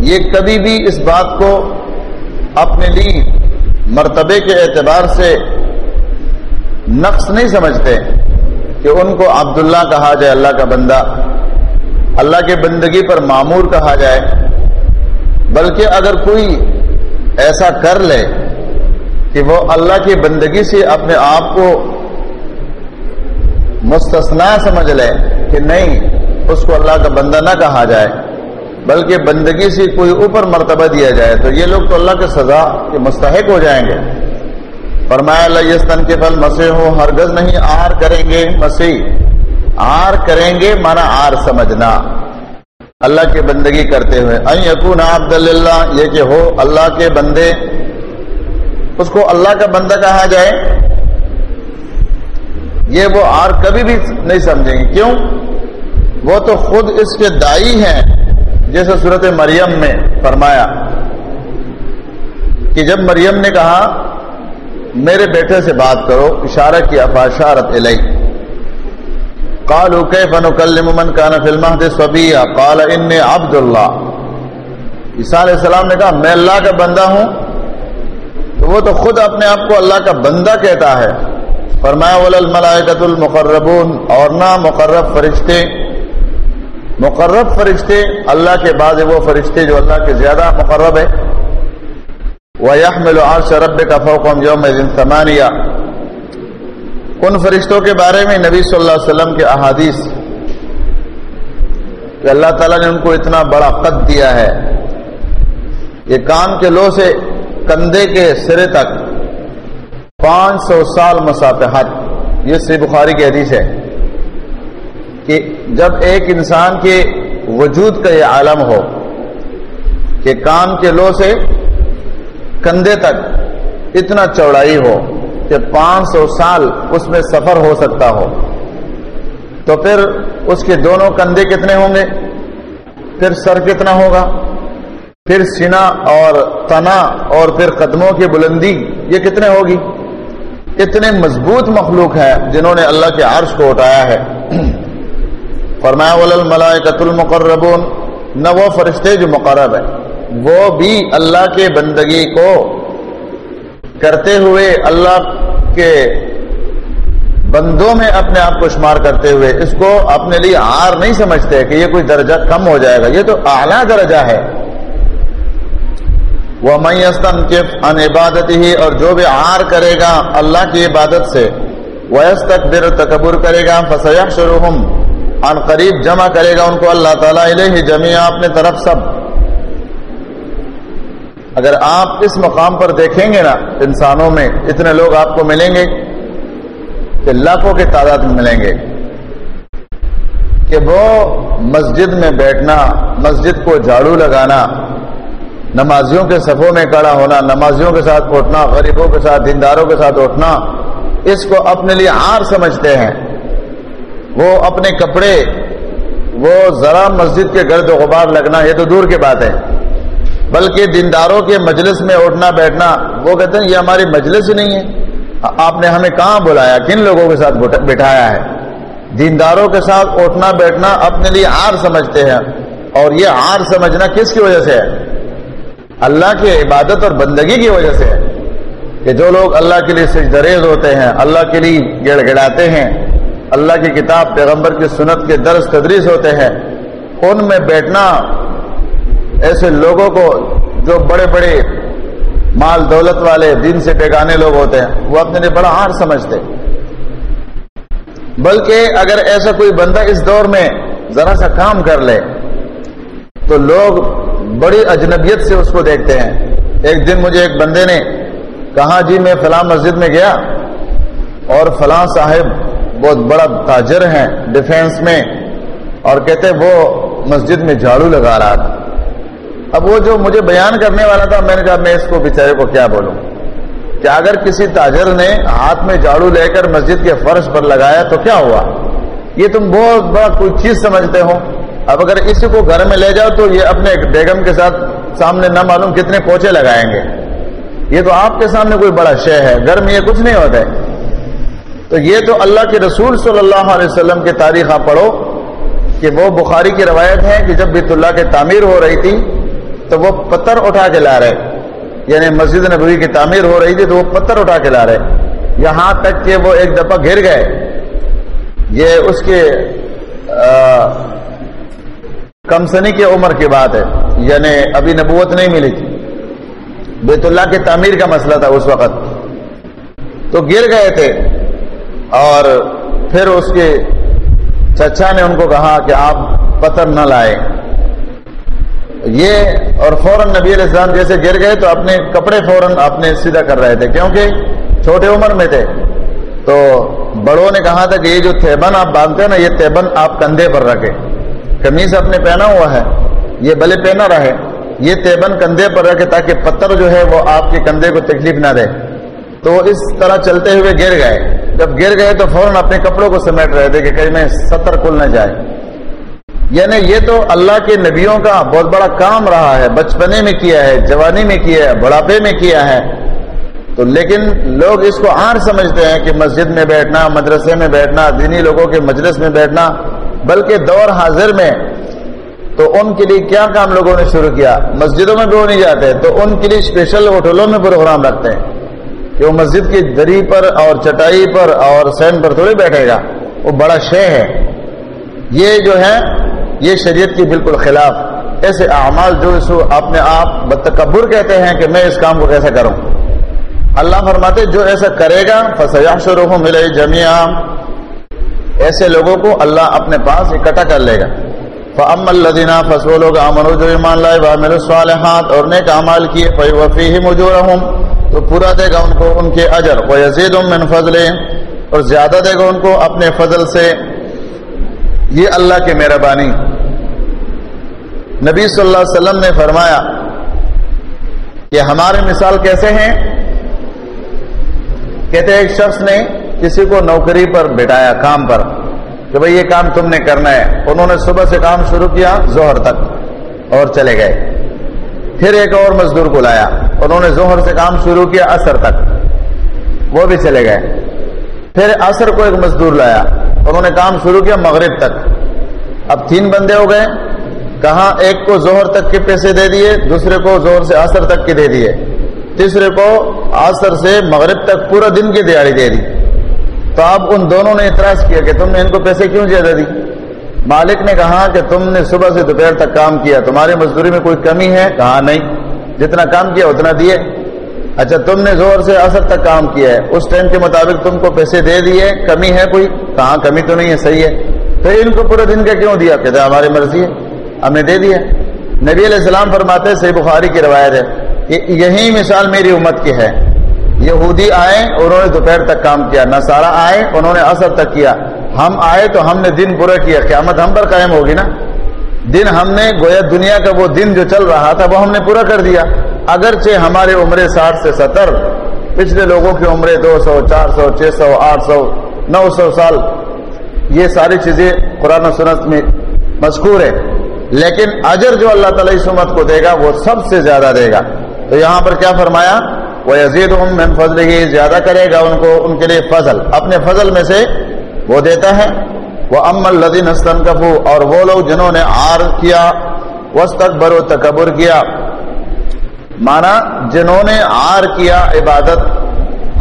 یہ کبھی بھی اس بات کو اپنے لیے مرتبے کے اعتبار سے نقص نہیں سمجھتے کہ ان کو عبداللہ کہا جائے، اللہ کا بندہ، اللہ کے بندگی پر معمور کہا جائے۔ بلکہ اگر کوئی ایسا کر لے کہ وہ اللہ کی بندگی سے اپنے آپ کو مستثنا سمجھ لے کہ نہیں، اس کو اللہ کا بندہ نہ کہا جائے، بلکہ بندگی سے کوئی اوپر مرتبہ دیا جائے، تو یہ لوگ تو اللہ کے سزا کے مستحق ہو جائیں گے۔ فرمایا لستن کے پھل مسیح ہو ہرگز نہیں آر کریں گے مسیح۔ آر کریں گے مانا آر سمجھنا۔ اللہ کے بندگی کرتے ہوئے۔ یقون عبد اللہ یہ کہ ہو اللہ کے بندے۔ اس کو اللہ کا بندہ کہا جائے۔ یہ وہ آر کبھی بھی نہیں سمجھیں گے۔ کیوں؟ وہ تو خود اس کے دائی ہیں، جیسے صورت مریم میں فرمایا کہ جب مریم نے کہا، میرے بیٹے سے بات کرو، اشارہ کیا، فاشارت علیہ کالو کیف نکلم من کان فی المہد صبیہ؟ قال عبد اللہ۔ عیسیٰ علیہ السلام نے کہا، میں اللہ کا بندہ ہوں۔ تو وہ تو خود اپنے آپ کو اللہ کا بندہ کہتا ہے۔ فرمایا وللملائکۃ المقربون اور نہ مقرب فرشتے. مقرب فرشتے اللہ کے بعد وہ فرشتے جو اللہ کے زیادہ مقرب ہے وَيَحْمِلُ عَرْشَ رَبِّكَ فَوْقَهُمْ يَوْمَئِذٍ ثَمَانِيَةٌ. ان فرشتوں کے بارے میں نبی صلی اللہ علیہ وسلم کے احادیث کہ اللہ تعالیٰ نے ان کو اتنا بڑا قد دیا ہے. یہ کان کے لو سے کندھے کے سرے تک پانچ سو سال مسافحت یہ سی بخاری کی حدیث ہے کہ جب ایک انسان کے وجود کا یہ عالم ہو کہ کان کے لو سے کندھے تک اتنا چوڑائی ہو کہ پانچ سو سال اس میں سفر ہو سکتا ہو، تو پھر اس کے دونوں کندھے کتنے ہوں گے؟ پھر سر کتنا ہوگا؟ پھر سینا اور تنا اور پھر قدموں کی بلندی یہ کتنے ہوگی؟ اتنے مضبوط مخلوق ہے جنہوں نے اللہ کے عرش کو اٹھایا ہے۔ فرمایا ولل المقربون۔ نہ وہ فرشتے جو مقرب ہے وہ بھی اللہ کے بندگی کو کرتے ہوئے اللہ کے بندوں میں اپنے آپ کو شمار کرتے ہوئے اس کو اپنے لیے ہار نہیں سمجھتے کہ یہ کوئی درجہ کم ہو جائے گا۔ یہ تو اعلیٰ درجہ ہے۔ وہ میستن کف ان عبادت ہی اور جو بھی آر کرے گا اللہ کی عبادت سے ویس تک بر تکبر کرے گا فسیح شروع ان قریب جمع کرے گا ان کو اللہ تعالیٰ علیہ جمیا اپنے طرف سب۔ اگر آپ اس مقام پر دیکھیں گے نا، انسانوں میں اتنے لوگ آپ کو ملیں گے کہ لاکھوں کے تعداد میں ملیں گے۔ کہ وہ مسجد میں بیٹھنا، مسجد کو جھاڑو لگانا نمازیوں کے صفوں میں کڑا ہونا، نمازیوں کے ساتھ اٹھنا، غریبوں کے ساتھ، دینداروں کے ساتھ اٹھنا، اس کو اپنے لیے ہار سمجھتے ہیں۔ وہ اپنے کپڑے، وہ ذرا مسجد کے گرد و غبار لگنا، یہ تو دور کی بات ہے۔ بلکہ دینداروں کے مجلس میں اٹھنا، بیٹھنا، وہ کہتے ہیں، یہ ہماری مجلس ہی نہیں ہے۔ آپ نے ہمیں کہاں بلایا؟ کن لوگوں کے ساتھ بٹھایا ہے؟ دینداروں کے ساتھ اٹھنا، بیٹھنا اپنے لیے ہار سمجھتے ہیں۔ اور یہ ہار سمجھنا کس کی وجہ سے ہے؟ اللہ کی عبادت اور بندگی کی وجہ سے ہے کہ جو لوگ اللہ کے لیے سجدریز ہوتے ہیں، اللہ کے لیے گڑ گڑاتے ہیں، اللہ کی کتاب، پیغمبر کی سنت کے درس، تدریس ہوتے ہیں، ان میں بیٹھنا ایسے لوگوں کو جو بڑے بڑے مال دولت والے دن سے بیگانے لوگ ہوتے ہیں، وہ اپنے لیے بڑا ہار سمجھتے بلکہ اگر ایسا کوئی بندہ اس دور میں ذرا سا کام کر لے، تو لوگ بڑی اجنبیت سے اس کو دیکھتے ہیں۔ ایک دن مجھے ایک بندے نے کہا جی میں فلاں مسجد میں گیا اور فلاں صاحب بہت بڑا تاجر ہیں ڈیفینس میں اور کہتے وہ مسجد میں جھاڑو لگا رہا تھا۔ اب وہ جو مجھے بیان کرنے والا تھا، میں نے کہا، میں اس کو بےچارے کو کیا بولوں؟ کہ اگر کسی تاجر نے ہاتھ میں جھاڑو لے کر مسجد کے فرش پر لگایا تو کیا ہوا؟ یہ تم بہت بڑا کوئی چیز سمجھتے ہو۔ اب اگر اسی کو گھر میں لے جاؤ تو یہ اپنے بیگم کے ساتھ سامنے نہ معلوم کتنے پوچھے لگائیں گے۔ یہ تو آپ کے سامنے کوئی بڑا شے ہے، گھر میں یہ کچھ نہیں ہوتا ہے۔ تو یہ تو اللہ کے رسول صلی اللہ علیہ وسلم کی تاریخ آپ پڑھو کہ وہ بخاری کی روایت ہے کہ جب بیت اللہ کی تعمیر ہو رہی تھی تو وہ پتھر اٹھا کے لا رہے۔ یعنی مسجد نبوی کی تعمیر ہو رہی تھی تو وہ پتھر اٹھا کے لا رہے۔ یہاں تک کہ وہ ایک دفعہ گر گئے۔ یہ اس کے کمسنی کی عمر کی بات ہے یعنی ابھی نبوت نہیں ملی تھی۔ بیت اللہ کی تعمیر کا مسئلہ تھا اس وقت۔ تو گر گئے تھے اور پھر اس کے چچا نے ان کو کہا کہ آپ پتھر نہ لائے یہ اور فوراً نبی علیہ السلام جیسے گر گئے تو اپنے کپڑے فوراً اپنے سیدھا کر رہے تھے، کیونکہ چھوٹے عمر میں تھے۔ تو بڑوں نے کہا تھا کہ یہ جو تیبن آپ باندھتے ہیں نا، یہ تیبن آپ کندھے پر رکھے کمیز اپنے پہنا ہوا ہے، یہ بلے پہنا رہے یہ تیبن کندھے پر رکھے تاکہ پتھر جو ہے وہ آپ کے کندھے کو تکلیف نہ دے۔ تو اس طرح چلتے ہوئے گر گئے۔ جب گر گئے تو فوراً اپنے کپڑوں کو سمیٹ رہے تھے کہ کہیں میں ستر کل نہ جائے۔ یعنی یہ تو اللہ کے نبیوں کا بہت بڑا کام رہا ہے، بچپنے میں کیا ہے، جوانی میں کیا ہے، بڑھاپے میں کیا ہے۔ تو لیکن لوگ اس کو آر سمجھتے ہیں کہ مسجد میں بیٹھنا، مدرسے میں بیٹھنا، دینی لوگوں کے مجلس میں بیٹھنا بلکہ دور حاضر میں تو ان کے لیے کیا کام لوگوں نے شروع کیا؟ مسجدوں میں بھی وہ نہیں جاتے، تو ان کے لیے اسپیشل ہوٹلوں میں پروگرام رکھتے ہیں کہ وہ مسجد کی دری پر اور چٹائی پر اور سین پر تھوڑی بیٹھے گا۔ وہ بڑا شے ہے۔ یہ جو ہے، یہ شریعت کی بالکل خلاف۔ ایسے اعمال جو اس اپنے آپ بتکبر کہتے ہیں کہ میں اس کام کو کیسے کروں؟ اللہ فرماتے جو ایسا کرے گا فسیا شروع ملے جمیا ایسے لوگوں کو اللہ اپنے پاس اکٹھا کر لے گا۔ فم الدینہ فصو لوگ امن جو ایمان لائے وہ میرے سوال ہاتھ اور نیک امال کیے پی وفی ہی تو پورا دے گا ان کو ان کے اجر۔ وہ یزید من فضل اور زیادہ دے گا ان کو اپنے فضل سے۔ یہ اللہ کی مہربانی۔ نبی صلی اللہ علیہ وسلم نے فرمایا کہ ہمارے مثال کیسے ہیں؟ کہتے ایک شخص نے کسی کو نوکری پر بٹھایا، کام پر۔ کہ بھئی یہ کام تم نے کرنا ہے۔ انہوں نے صبح سے کام شروع کیا زہر تک، اور چلے گئے۔ پھر ایک اور مزدور کو لایا۔ انہوں نے زہر سے کام شروع کیا اثر تک۔ وہ بھی چلے گئے۔ پھر اثر کو ایک مزدور لایا۔ انہوں نے کام شروع کیا مغرب تک۔ اب تین بندے ہو گئے۔ کہاں؟ ایک کو زہر تک کے پیسے دے دیے، دوسرے کو زہر سے اثر تک کے دے دیے۔ تیسرے کو اثر سے مغرب تک پورا دن کی دیہڑی دے دی۔ تو اب ان دونوں نے اعتراض کیا کہ تم نے ان کو پیسے کیوں زیادہ دی؟ مالک نے کہا کہ تم نے صبح سے دوپہر تک کام کیا تمہاری مزدوری میں کوئی کمی ہے؟ کہا نہیں، جتنا کام کیا اتنا دیے۔ اچھا تم نے زور سے اثر تک کام کیا ہے، اس ٹائم کے مطابق تم کو پیسے دے دیے، کمی ہے کوئی؟ کہاں کمی تو نہیں ہے، صحیح ہے۔ پھر ان کو پورے دن کا کیوں دیا؟ کہتے ہماری مرضی ہے، ہم نے دے دیا۔ نبی علیہ السلام فرماتے صحیح بخاری کی روایت ہے کہ یہی مثال میری امت کی ہے۔ یہودی آئے، انہوں نے دوپہر تک کام کیا نسارا آئے، انہوں نے اثر تک کیا۔ ہم آئے تو ہم نے دن پورا کیا۔ قیامت ہم پر قائم ہوگی نا؟ دن ہم نے گویا دنیا کا وہ دن جو چل رہا تھا، وہ ہم نے پورا کر دیا۔ اگرچہ ہمارے عمرے ساٹھ سے ستر، پچھلے لوگوں کی عمرے دو سو، چار سو، چھ سو، آٹھ سو، نو سو سال۔ یہ ساری چیزیں قرآن و سنت میں مذکور ہے لیکن اجر جو اللہ تعالی اس امت کو دے گا، وہ سب سے زیادہ دے گا۔ تو یہاں پر کیا فرمایا؟ وہ یزید من فضل ہی زیادہ کرے گا ان کو، ان کے لیے فضل۔ اپنے فضل میں سے وہ دیتا ہے۔ وہ ام الدین حسن اور وہ لوگ جنہوں نے آر کیا وسط برو تکبر کیا۔ مانا جنہوں نے آر کیا عبادت،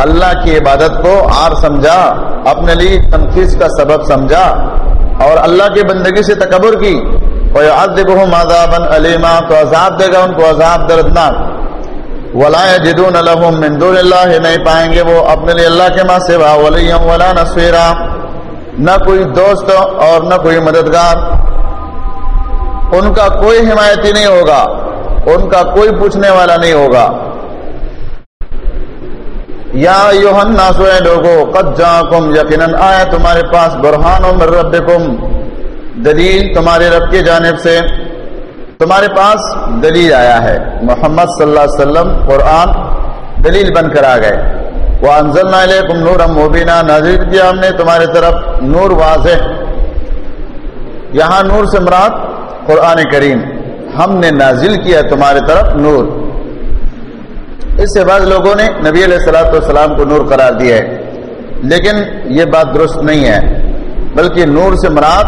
اللہ کی عبادت کو آر سمجھا، اپنے لیے تنخیص کا سبب سمجھا، اور اللہ کی بندگی سے تکبر کی۔ عذابا علیما تو عذاب دے گا ان کو، عذاب دردناک۔ ولا جدون لهم من دون اللہ نہیں پائیں گے وہ اپنے لیے اللہ کے ماں سوا ولی ولا نصیرا۔ نہ کوئی دوست اور نہ کوئی مددگار۔ ان کا کوئی حمایتی نہیں ہوگا، ان کا کوئی پوچھنے والا نہیں ہوگا۔ یا یوہن ناسوئے لوگو، قد جاکم یقیناً آئے تمہارے پاس برہان من ربکم، دلیل تمہارے رب کی جانب سے۔ تمہارے پاس دلیل آیا ہے۔ محمد صلی اللہ علیہ وسلم قرآن دلیل بن کر آ گئے۔ وہ انزل علیکم نور مبینہ نازل کیا ہم نے تمہاری طرف نور واضح۔ یہاں نور سے مراد قرآن کریم۔ ہم نے نازل کیا تمہاری طرف نور۔ اس سے بعض لوگوں نے نبی علیہ السلاۃ والسلام کو نور قرار دیا ہے۔ لیکن یہ بات درست نہیں ہے، بلکہ نور سے مراد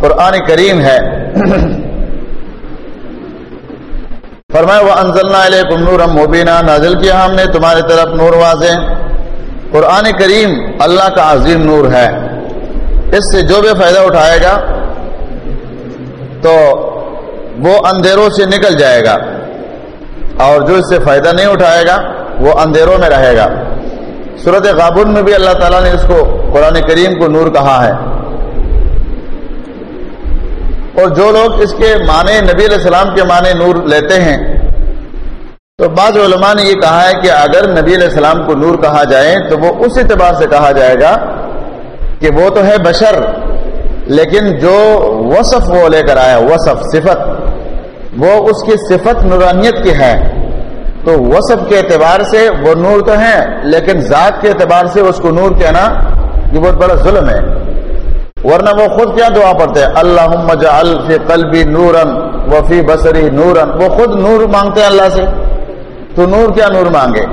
قرآن کریم ہے۔ فرمایا وہ انزلنا علیکم نور مبینہ نازل کیا ہم نے تمہاری طرف نور واضح۔ قرآن کریم اللہ کا عظیم نور ہے۔ اس سے جو بھی فائدہ اٹھائے گا، تو وہ اندھیروں سے نکل جائے گا۔ اور جو اس سے فائدہ نہیں اٹھائے گا، وہ اندھیروں میں رہے گا۔ صورت غابن میں بھی اللہ تعالیٰ نے اس کو قرآن کریم کو نور کہا ہے۔ اور جو لوگ اس کے معنی نبی علیہ السلام کے معنی نور لیتے ہیں، تو بعض علماء نے یہ کہا ہے کہ اگر نبی علیہ السلام کو نور کہا جائے، تو وہ اس اعتبار سے کہا جائے گا کہ وہ تو ہے بشر، لیکن جو وصف وہ لے کر آیا، وصف، صفت، وہ اس کی صفت نورانیت کی ہے۔ تو وصف کے اعتبار سے وہ نور تو ہے لیکن ذات کے اعتبار سے اس کو نور کہنا یہ بہت بڑا ظلم ہے۔ ورنہ وہ خود کیا دعا پڑھتے ہیں؟ اللہ قلبی نورن وفی بصری نورن وہ خود نور مانگتے ہیں اللہ سے۔ تو نور کیا نور مانگے؟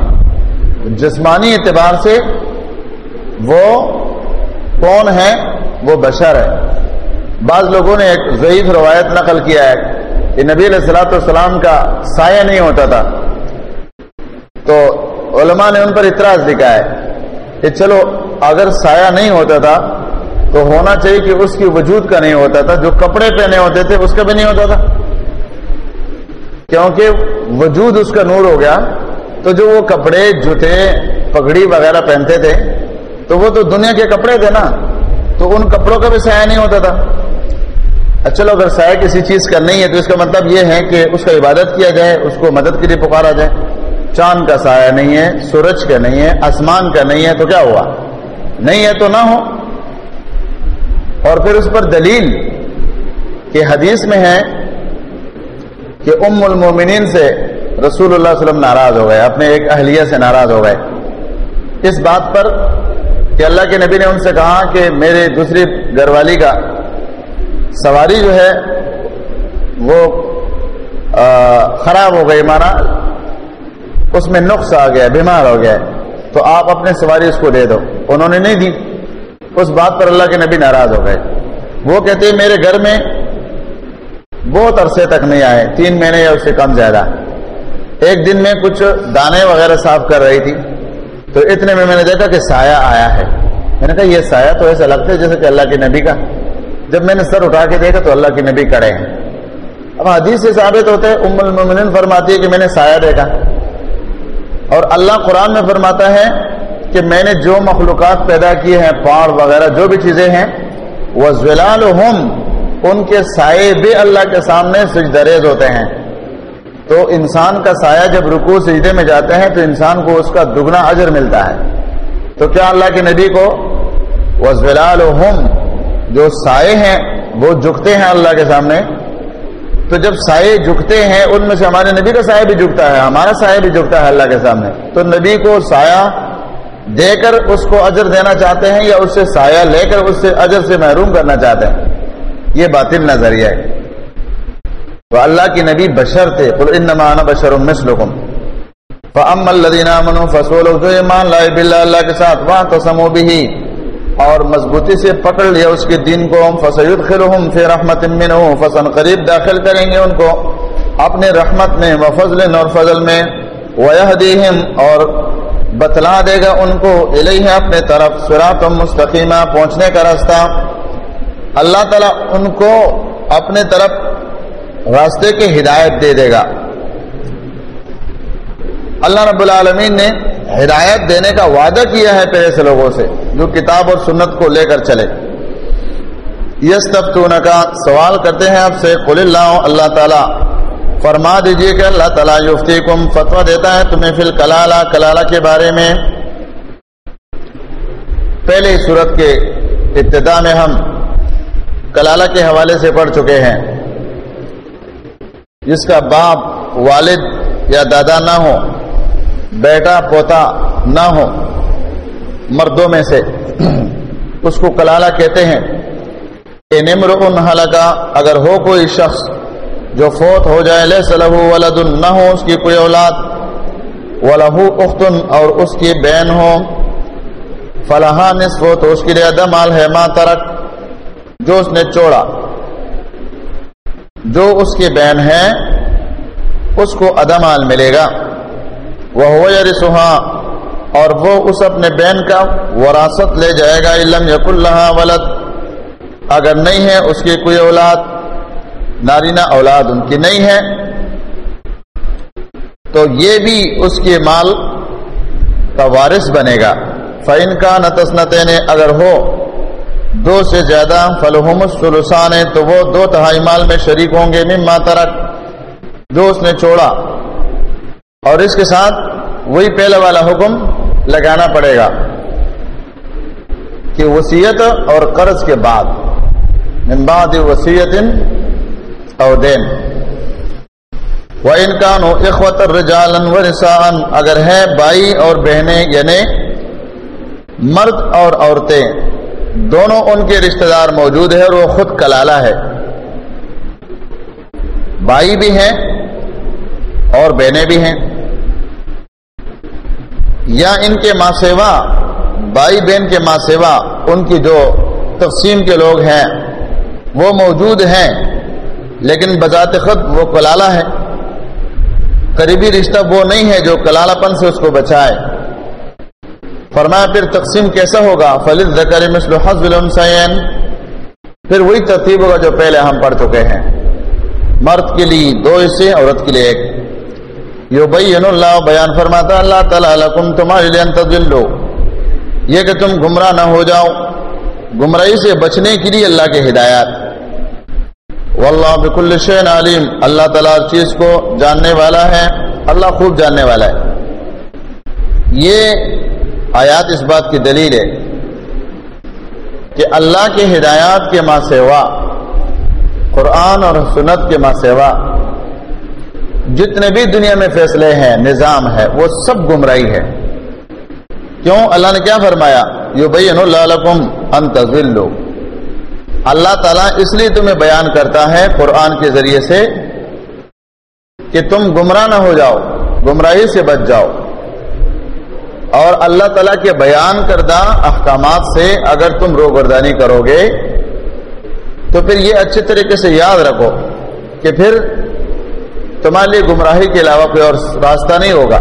جسمانی اعتبار سے وہ کون ہے؟ وہ بشر ہے۔ بعض لوگوں نے ایک ضعیف روایت نقل کیا ہے کہ نبی علیہ السلاۃ والسلام کا سایہ نہیں ہوتا تھا۔ تو علماء نے ان پر اعتراض دکھا ہے کہ چلو اگر سایہ نہیں ہوتا تھا تو ہونا چاہیے کہ اس کی وجود کا نہیں ہوتا تھا، جو کپڑے پہنے ہوتے تھے، اس کا بھی نہیں ہوتا تھا۔ کیونکہ وجود اس کا نور ہو گیا، تو جو وہ کپڑے، جوتے، پگڑی وغیرہ پہنتے تھے، تو وہ تو دنیا کے کپڑے تھے نا۔ تو ان کپڑوں کا بھی سایہ نہیں ہوتا تھا۔ چلو، اگر سایہ کسی چیز کا نہیں ہے، تو اس کا مطلب یہ ہے کہ اس کا عبادت کیا جائے، اس کو مدد کے لیے پکارا جائے۔ چاند کا سایہ نہیں ہے، سورج کا نہیں ہے، آسمان کا نہیں ہے، تو کیا ہوا؟ نہیں ہے تو نہ ہو۔ اور پھر اس پر دلیل کہ حدیث میں ہے کہ ام المومنین سے رسول اللہ علیہ وسلم ناراض ہو گئے، اپنے ایک اہلیہ سے ناراض ہو گئے۔ اس بات پر کہ اللہ کے نبی نے ان سے کہا کہ میرے دوسری گھر والی کا سواری جو ہے وہ خراب ہو گئی، مانا اس میں نقص آ گیا، بیمار ہو گیا۔ تو آپ اپنے سواری اس کو دے دو۔ انہوں نے نہیں دی۔ اس بات پر اللہ کے نبی ناراض ہو گئے۔ وہ کہتے ہیں، میرے گھر میں بہت عرصے تک نہیں آئے، تین مہینے یا اس سے کم زیادہ۔ ایک دن میں کچھ دانے وغیرہ صاف کر رہی تھی۔ تو اتنے میں میں نے دیکھا کہ سایہ آیا ہے۔ میں نے کہا، یہ سایہ تو ایسا لگتا ہے جیسے کہ اللہ کے نبی کا۔ جب میں نے سر اٹھا کے دیکھا تو اللہ کے نبی کڑے ہیں۔ اب حدیث سے ثابت ہوتے ام المومنین فرماتی ہے کہ میں نے سایہ دیکھا۔ اور اللہ قرآن میں فرماتا ہے کہ میں نے جو مخلوقات پیدا کیے ہیں، پہاڑ وغیرہ، جو بھی چیزیں ہیں وہ زلال ان کے سائے بھی اللہ کے سامنے سجدریز ہوتے ہیں۔ تو انسان کا سایہ جب رکو سجدے میں جاتے ہیں تو انسان کو اس کا دگنا اجر ملتا ہے۔ تو کیا اللہ کے نبی کو وزلال جو سائے ہیں، وہ جھکتے ہیں اللہ کے سامنے؟ تو جب سائے جھکتے ہیں، ان میں سے ہمارے نبی کا سایہ بھی جھکتا ہے، ہمارا سایہ بھی جھکتا ہے اللہ کے سامنے۔ تو نبی کو سایہ دے کر اس کو اجر دینا چاہتے ہیں یا اس سے سایہ لے کر اس سے اجر سے محروم کرنا چاہتے ہیں؟ یہ باطل نظریہ ہے۔ تو اللہ کی نبی بشر تھے۔ قل انما انا بشر مثلکم۔ فاما الذين امنوا فسولوا جو ایمان لائے بالله اللہ کے ساتھ وہاں تسمو به۔ اور مضبوطی سے پکڑ لیا اس کے دین کو ہم۔ فسیدخلهم فی رحمت منه۔ فسن قریب داخل کریں گے ان کو۔ اپنے رحمت میں، وفضل اور فضل میں۔ ويهديهم اور بتلا دے گا ان کو الیہ اپنے طرف صراط مستقیمہ پہنچنے کا راستہ۔ اللہ تعالیٰ ان کو اپنے طرف راستے کی ہدایت دے دے گا۔ اللہ رب العالمین نے ہدایت دینے کا وعدہ کیا ہے پہلے سے لوگوں سے جو کتاب اور سنت کو لے کر چلے۔ یس تب کا سوال کرتے ہیں آپ سے، قل اللہ اللہ تعالیٰ فرما دیجیے کہ اللہ تعالیٰ یفتی کم فتویٰ دیتا ہے تمہیں فی الکلالہ، کلالہ کے بارے میں۔ پہلے صورت کے ابتدا میں ہم کلالہ کے حوالے سے پڑھ چکے ہیں۔ جس کا باپ والد یا دادا نہ ہو، بیٹا، پوتا نہ ہو، مردوں میں سے اس کو کلالہ کہتے ہیں۔ کہ نمر ان کا اگر ہو کوئی شخص جو فوت ہو جائے لے سلح ولد، نہ ہو اس کی کوئی اولاد ولہ اختن اور اس کی بہن ہو فلاح نصف ہو تو اس کے لیے ادمال ہے ماں ترک، جو اس نے چوڑا۔ جو اس کی بہن ہے، اس کو ادمال ملے گا۔ وہ ہو یا رسوہا اور وہ اس اپنے بہن کا وراثت لے جائے گا علم یق اللہ ولد۔ اگر نہیں ہے، اس کی کوئی اولاد۔ نارینہ اولاد ان کی نہیں ہے، تو یہ بھی اس کے مال کا وارث بنے گا۔ فعن کا نتسنت اگر ہو دو سے زیادہ فلحم السلسان تو وہ دو تہائی مال میں شریک ہوں گے۔ مما ترک، جو اس نے چھوڑا۔ اور اس کے ساتھ وہی پہلے والا حکم لگانا پڑے گا کہ وسیعت اور قرض کے بعد، من بعد وسیعت اور دین. وہ انکان ہو اخوت رجالن و رسان اگر ہے بھائی اور بہنیں یعنی مرد اور عورتیں، دونوں ان کے رشتہ دار موجود ہے اور وہ خود کلالہ ہے۔ بھائی بھی ہیں اور بہنیں بھی ہیں۔ یا ان کے ماں سیوا، بھائی بہن کے ماں سیوا، ان کی جو تقسیم کے لوگ ہیں، وہ موجود ہیں۔ لیکن بذات خود وہ کلالہ ہے۔ قریبی رشتہ وہ نہیں ہے جو کلالہ پن سے اس کو بچائے۔ فرمایا، پھر تقسیم کیسا ہوگا؟ فلد زکر مثل حزب السین پھر وہی ترتیب ہوگا جو پہلے ہم پڑھ چکے ہیں۔ مرد کے لیے دو حصے، عورت کے لیے ایک۔ یو بین اللہ، بیان فرماتا، اللہ تعالیٰ لکم تمہارے لیے انتظلو یہ کہ تم گمراہ نہ ہو جاؤ۔ گمراہی سے بچنے کے لیے اللہ کے ہدایات۔ واللہ بکل شین علیم۔ اللہ تعالیٰ ہر چیز کو جاننے والا ہے۔ اللہ خوب جاننے والا ہے۔ یہ آیات اس بات کی دلیل ہے کہ اللہ کے ہدایات کے ماں سیوا، قرآن اور سنت کے ماں سیوا، جتنے بھی دنیا میں فیصلے ہیں، نظام ہے، وہ سب گمراہی ہے۔ کیوں؟ اللہ نے کیا فرمایا؟ یو بین اللہ انتظلو اللہ تعالیٰ اس لیے تمہیں بیان کرتا ہے قرآن کے ذریعے سے کہ تم گمراہ نہ ہو جاؤ، گمراہی سے بچ جاؤ۔ اور اللہ تعالیٰ کے بیان کردہ احکامات سے اگر تم روگردانی کرو گے، تو پھر یہ اچھے طریقے سے یاد رکھو کہ پھر تمہارے لیے گمراہی کے علاوہ کوئی اور راستہ نہیں ہوگا۔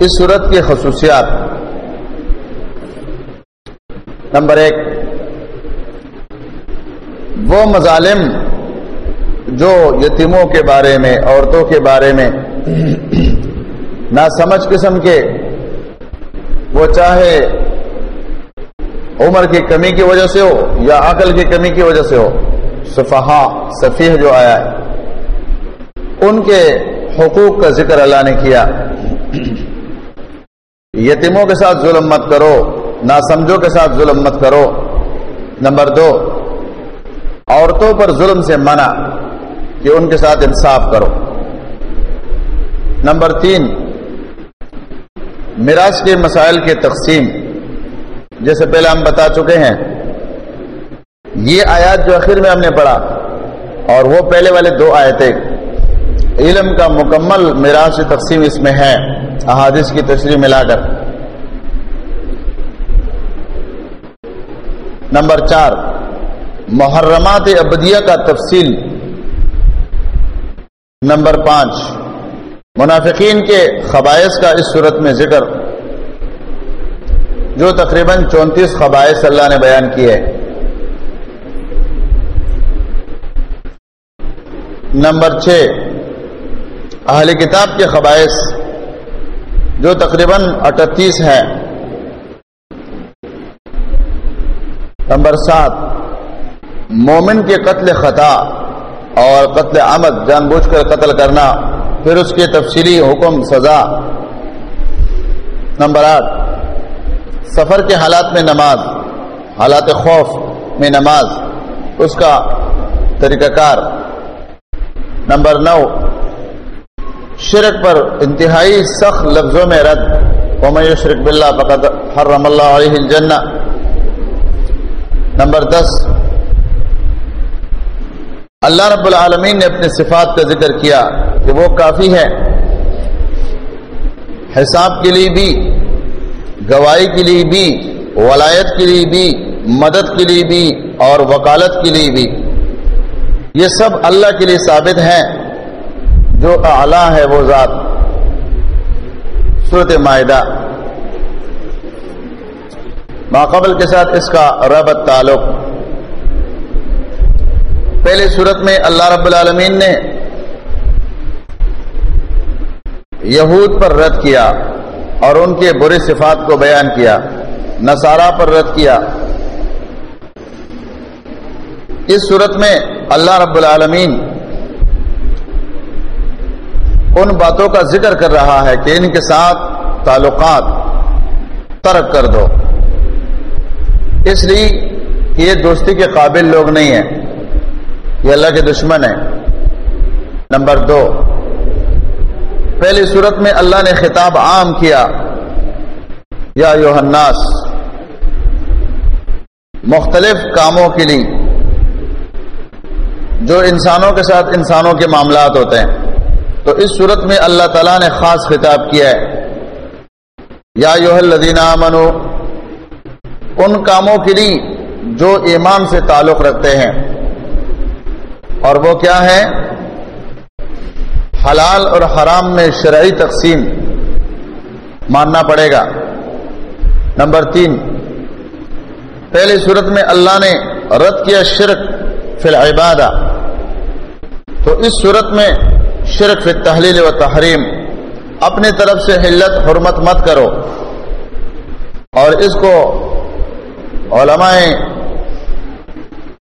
اس صورت کی خصوصیات۔ نمبر ایک، وہ مظالم جو یتیموں کے بارے میں، عورتوں کے بارے میں [clears throat] نہ سمجھ قسم کے، وہ چاہے عمر کی کمی کی وجہ سے ہو یا عقل کی کمی کی وجہ سے ہو صفحا صفیح جو آیا ہے، ان کے حقوق کا ذکر اللہ نے کیا۔ [clears throat] یتیموں کے ساتھ ظلم مت کرو۔ نہ سمجھو کے ساتھ ظلم مت کرو۔ نمبر دو، عورتوں پر ظلم سے منع کہ ان کے ساتھ انصاف کرو۔ نمبر تین، میراث کے مسائل کی تقسیم۔ جیسے پہلے ہم بتا چکے ہیں، یہ آیات جو آخر میں ہم نے پڑھا، اور وہ پہلے والے دو آیتیں۔ علم کا مکمل میراث تقسیم اس میں ہے احادث کی تشریح ملا کر۔ نمبر چار، محرمات ابدیہ کا تفصیل۔ نمبر پانچ، منافقین کے خبائص کا اس صورت میں ذکر، جو تقریباً چونتیس خبائص اللہ نے بیان کیے نمبر چھ، اہل کتاب کے خبائص جو تقریباً اٹھتیس ہے نمبر سات، مومن کے قتل خطا اور قتل آمد جان بوجھ کر قتل کرنا، پھر اس کے تفصیلی حکم سزا۔ نمبر آٹھ، سفر کے حالات میں نماز، حالات خوف میں نماز، اس کا طریقہ کار۔ نمبر نو، شرک پر انتہائی سخت لفظوں میں رد۔ قومی شرک بلّہ فقط حرم اللہ علیہ الجنہ نمبر دس۔ اللہ رب العالمین نے اپنے صفات کا ذکر کیا کہ وہ کافی ہے حساب کے لیے بھی، گواہی کے لیے بھی، ولایت کے لیے بھی، مدد کے لیے بھی اور وکالت کے لیے بھی۔ یہ سب اللہ کے لیے ثابت ہیں۔ جو اعلیٰ ہے وہ ذات۔ صورت معاہدہ ماقبل کے ساتھ اس کا ربط تعلق۔ پہلے صورت میں اللہ رب العالمین نے یہود پر رد کیا اور ان کے برے صفات کو بیان کیا، نصارہ پر رد کیا۔ اس صورت میں اللہ رب العالمین ان باتوں کا ذکر کر رہا ہے کہ ان کے ساتھ تعلقات ترک کر دو۔ اس لیے کہ یہ دوستی کے قابل لوگ نہیں ہیں۔ یہ اللہ کے دشمن ہیں۔ نمبر دو۔ پہلی صورت میں اللہ نے خطاب عام کیا۔ یا یوحناس مختلف کاموں کے لیے، جو انسانوں کے ساتھ انسانوں کے معاملات ہوتے ہیں۔ تو اس صورت میں اللہ تعالیٰ نے خاص خطاب کیا ہے۔ یا الدینہ منو ان کاموں کے لیے جو ایمان سے تعلق رکھتے ہیں۔ اور وہ کیا ہے حلال اور حرام میں شرعی تقسیم ماننا پڑے گا۔ نمبر تین، پہلی صورت میں اللہ نے رد کیا شرک فی العبادہ۔ تو اس صورت میں شرک فی تحلیل و تحریم، اپنی طرف سے حلت، حرمت مت کرو۔ اور اس کو علماء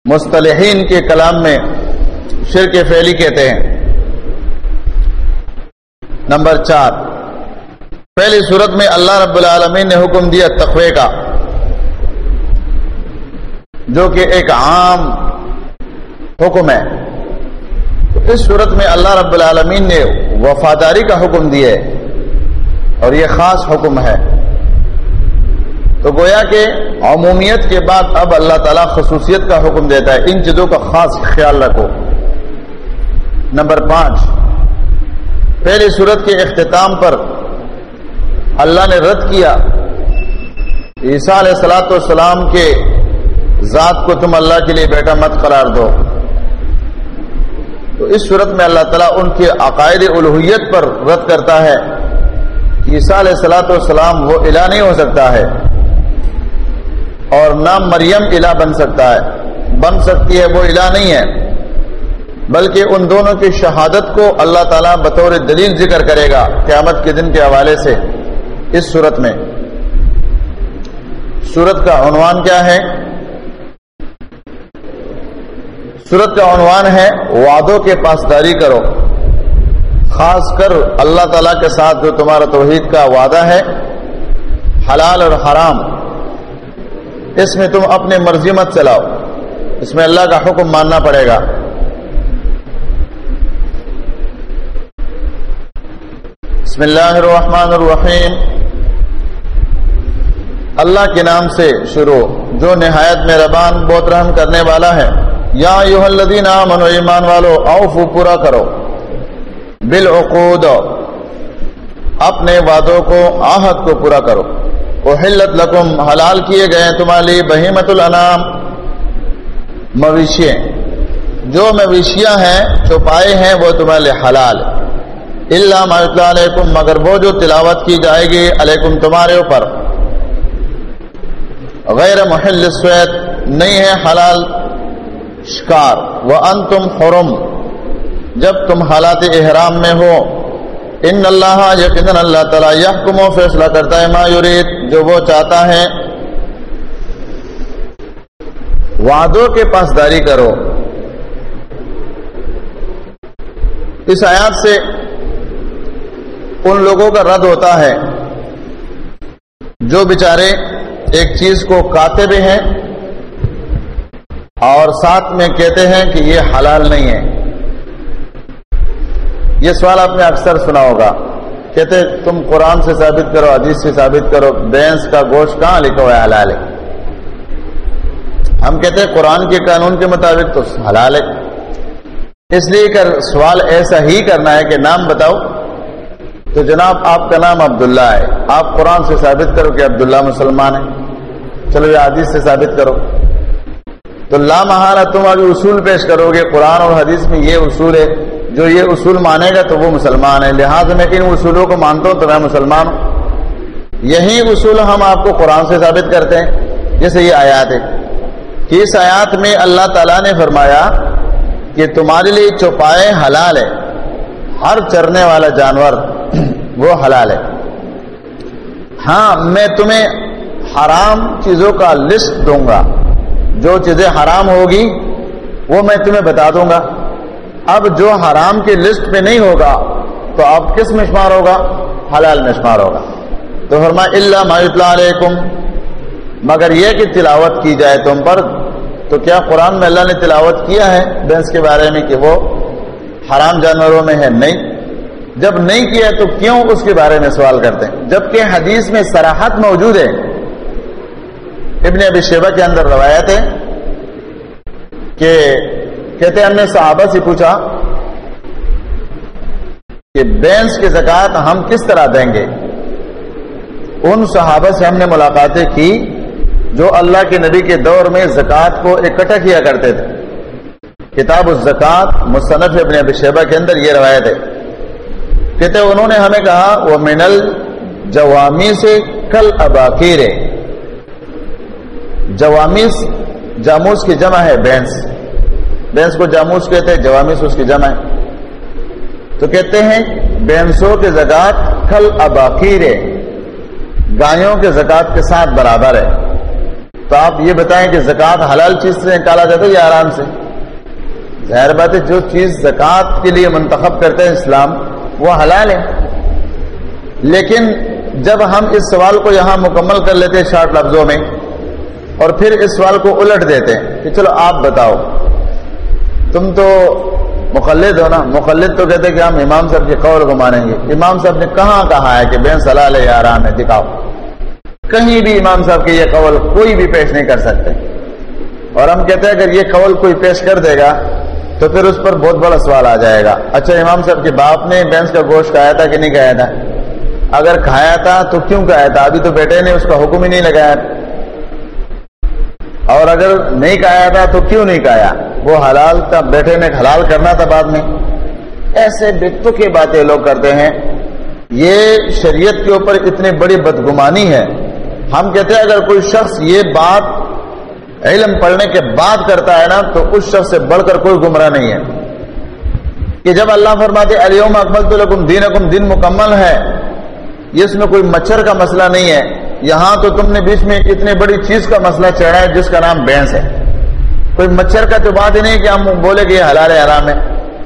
مصطلحین کے کلام میں شرک فعلی کہتے ہیں۔ نمبر چار، پہلی صورت میں اللہ رب العالمین نے حکم دیا تقوی کا، جو کہ ایک عام حکم ہے۔ اس صورت میں اللہ رب العالمین نے وفاداری کا حکم دیا اور یہ خاص حکم ہے۔ تو گویا کہ عمومیت کے بعد اب اللہ تعالیٰ خصوصیت کا حکم دیتا ہے، ان چیزوں کا خاص خیال رکھو۔ نمبر پانچ، پہلی صورت کے اختتام پر اللہ نے رد کیا۔ عیسیٰ علیہ السلاۃ والسلام کے ذات کو تم اللہ کے لیے بیٹا مت قرار دو۔ تو اس صورت میں اللہ تعالیٰ ان کے عقائد الوحیت پر رد کرتا ہے۔ کہ عیسیٰ علیہ السلاۃ والسلام وہ الہ نہیں ہو سکتا ہے۔ اور نہ مریم الہ بن سکتا ہے۔ بن سکتی ہے، وہ الہ نہیں ہے۔ بلکہ ان دونوں کی شہادت کو اللہ تعالیٰ بطور دلیل ذکر کرے گا قیامت کے دن کے حوالے سے۔ اس صورت میں۔ صورت کا عنوان کیا ہے؟ صورت کا عنوان ہے، وعدوں کے پاسداری کرو۔ خاص کر اللہ تعالی کے ساتھ جو تمہارا توحید کا وعدہ ہے، حلال اور حرام۔ اس میں تم اپنی مرضی مت چلاؤ۔ اس میں اللہ کا حکم ماننا پڑے گا۔ بسم اللہ الرحمن الرحیم۔ اللہ کے نام سے شروع، جو نہایت میں ربان بہت رحم کرنے والا ہے۔ یا یو الذین آمنوا، ایمان والو اوفو پورا کرو۔ بالعقود، اپنے وعدوں کو آہد کو پورا کرو۔ احلت لکم حلال کیے گئے تمہاری بہیمت الانام مویشیاں۔ جو مویشیاں ہیں چھپائے ہیں، وہ تمہارے حلال۔ اللہ مطلع علیکم مگر وہ جو تلاوت کی جائے گی علیکم تمہارے اوپر۔ غیر محل سویت، نہیں ہے حلال شکار۔ وہ ان تم حرم۔ جب تم حالات احرام میں ہو ان اللہ یقین اللہ تعالیٰ یحکم و فیصلہ کرتا ہے ما یرید، جو وہ چاہتا ہے۔ وعدوں کے پاس داری کرو۔ اس آیات سے ان لوگوں کا رد ہوتا ہے۔ جو بیچارے ایک چیز کو کاتے بھی ہیں اور ساتھ میں کہتے ہیں کہ یہ حلال نہیں ہے۔ یہ سوال آپ نے اکثر سنا ہوگا۔ کہتے تم قرآن سے ثابت کرو، حدیث سے ثابت کرو، بینس کا گوشت کہاں لکھا ہوا ہے؟ حلال ہے۔ ہم کہتے ہیں، قرآن کے قانون کے مطابق تو حلال ہے۔ اس لیے کر سوال ایسا ہی کرنا ہے کہ نام بتاؤ۔ تو جناب، آپ کا نام عبداللہ ہے۔ آپ قرآن سے ثابت کرو کہ عبداللہ مسلمان ہے۔ چلو، یہ حدیث سے ثابت کرو۔ تو لا محالہ تم ابھی اصول پیش کرو گے۔ قرآن اور حدیث میں یہ اصول ہے۔ جو یہ اصول مانے گا تو وہ مسلمان ہے لہٰذا میں ان اصولوں کو مانتا ہوں تو میں مسلمان ہوں۔ یہی اصول ہم آپ کو قرآن سے ثابت کرتے ہیں۔ جیسے یہ آیات ہے کہ اس آیات میں اللہ تعالیٰ نے فرمایا کہ تمہارے لیے چوپائے حلال ہے۔ ہر چرنے والا جانور وہ حلال ہے۔ ہاں میں تمہیں حرام چیزوں کا لسٹ دوں گا۔ جو چیزیں حرام ہوگی، وہ میں تمہیں بتا دوں گا۔ اب جو حرام کی لسٹ میں نہیں ہوگا تو اب کس میں شمار ہوگا؟ حلال میں شمار ہوگا۔ تو فرما اللہ ماحلہ علیکم مگر یہ کہ تلاوت کی جائے تم پر، تو کیا قرآن میں اللہ نے تلاوت کیا ہے بینس کے بارے میں کہ وہ حرام جانوروں میں ہے؟ نہیں۔ جب نہیں کیا تو کیوں اس کے بارے میں سوال کرتے ہیں؟ جبکہ حدیث میں سراحت موجود ہے۔ ابن ابی شیبہ کے اندر روایت ہے کہ کہتے ہیں ہم نے صحابہ سے پوچھا کہ بینس کی زکات ہم کس طرح دیں گے؟ ان صحابہ سے ہم نے ملاقاتیں کی جو اللہ کے نبی کے دور میں زکوٰۃ کو اکٹھا کیا کرتے تھے۔ کتاب الزکات مصنف ابن ابی شیبہ کے اندر یہ روایت ہے۔ کہتے انہوں نے ہمیں کہا، وہ منل جوامی سے کل اباکیر جوامس، جاموس کی جمع ہے بینس۔ بینس کو جاموس کہتے ہیں جوامس اس کی جمع ہے۔ تو کہتے ہیں، بینسوں کے زکات کل اباکیر گایوں کے زکات کے ساتھ برابر ہے۔ تو آپ یہ بتائیں کہ زکات حلال چیز سے نکالا جاتا ہے یا آرام سے؟ ظاہر بات ہے، جو چیز زکات کے لیے منتخب کرتے ہیں اسلام، وہ حلال ہے۔ لیکن جب ہم اس سوال کو یہاں مکمل کر لیتے ہیں شارٹ لفظوں میں، اور پھر اس سوال کو الٹ دیتے ہیں کہ چلو آپ بتاؤ۔ تم تو مقلد ہو نا، مقلد تو کہتے کہ ہم امام صاحب کے قول کو مانیں گے۔ امام صاحب نے کہاں کہا ہے کہ بین سلال ہے آرام ہے دکھاؤ؟ کہیں بھی امام صاحب کے یہ قول کوئی بھی پیش نہیں کر سکتے۔ اور ہم کہتے ہیں اگر یہ قول کوئی پیش کر دے گا، تو پھر اس پر بہت بڑا سوال آ جائے گا۔ اچھا امام صاحب کے باپ نے بینس کا گوشت کھایا تھا کہ نہیں کھایا تھا؟ اگر کھایا تھا تو کیوں کھایا تھا؟ ابھی تو بیٹے نے اس کا حکم ہی نہیں لگایا۔ اور اگر نہیں کھایا تھا تو کیوں نہیں کھایا؟ وہ حلال تھا بیٹے نے حلال کرنا تھا بعد میں۔ ایسے بتوں کی باتیں لوگ کرتے ہیں۔ یہ شریعت کے اوپر اتنی بڑی بدگمانی ہے۔ ہم کہتے ہیں اگر کوئی شخص یہ بات علم پڑھنے کے بعد کرتا ہے نا، تو اس شخص سے بڑھ کر کوئی گمراہ نہیں ہے۔ کہ جب اللہ فرماتے علیہم اکمل تو لکم دین اکم دن مکمل ہے۔ اس میں کوئی مچھر کا مسئلہ نہیں ہے۔ یہاں تو تم نے بیچ میں اتنی بڑی چیز کا مسئلہ چڑھا ہے جس کا نام بینس ہے۔ کوئی مچھر کا تو بات ہی نہیں کہ ہم بولے کہ یہ حلال حرام ہے۔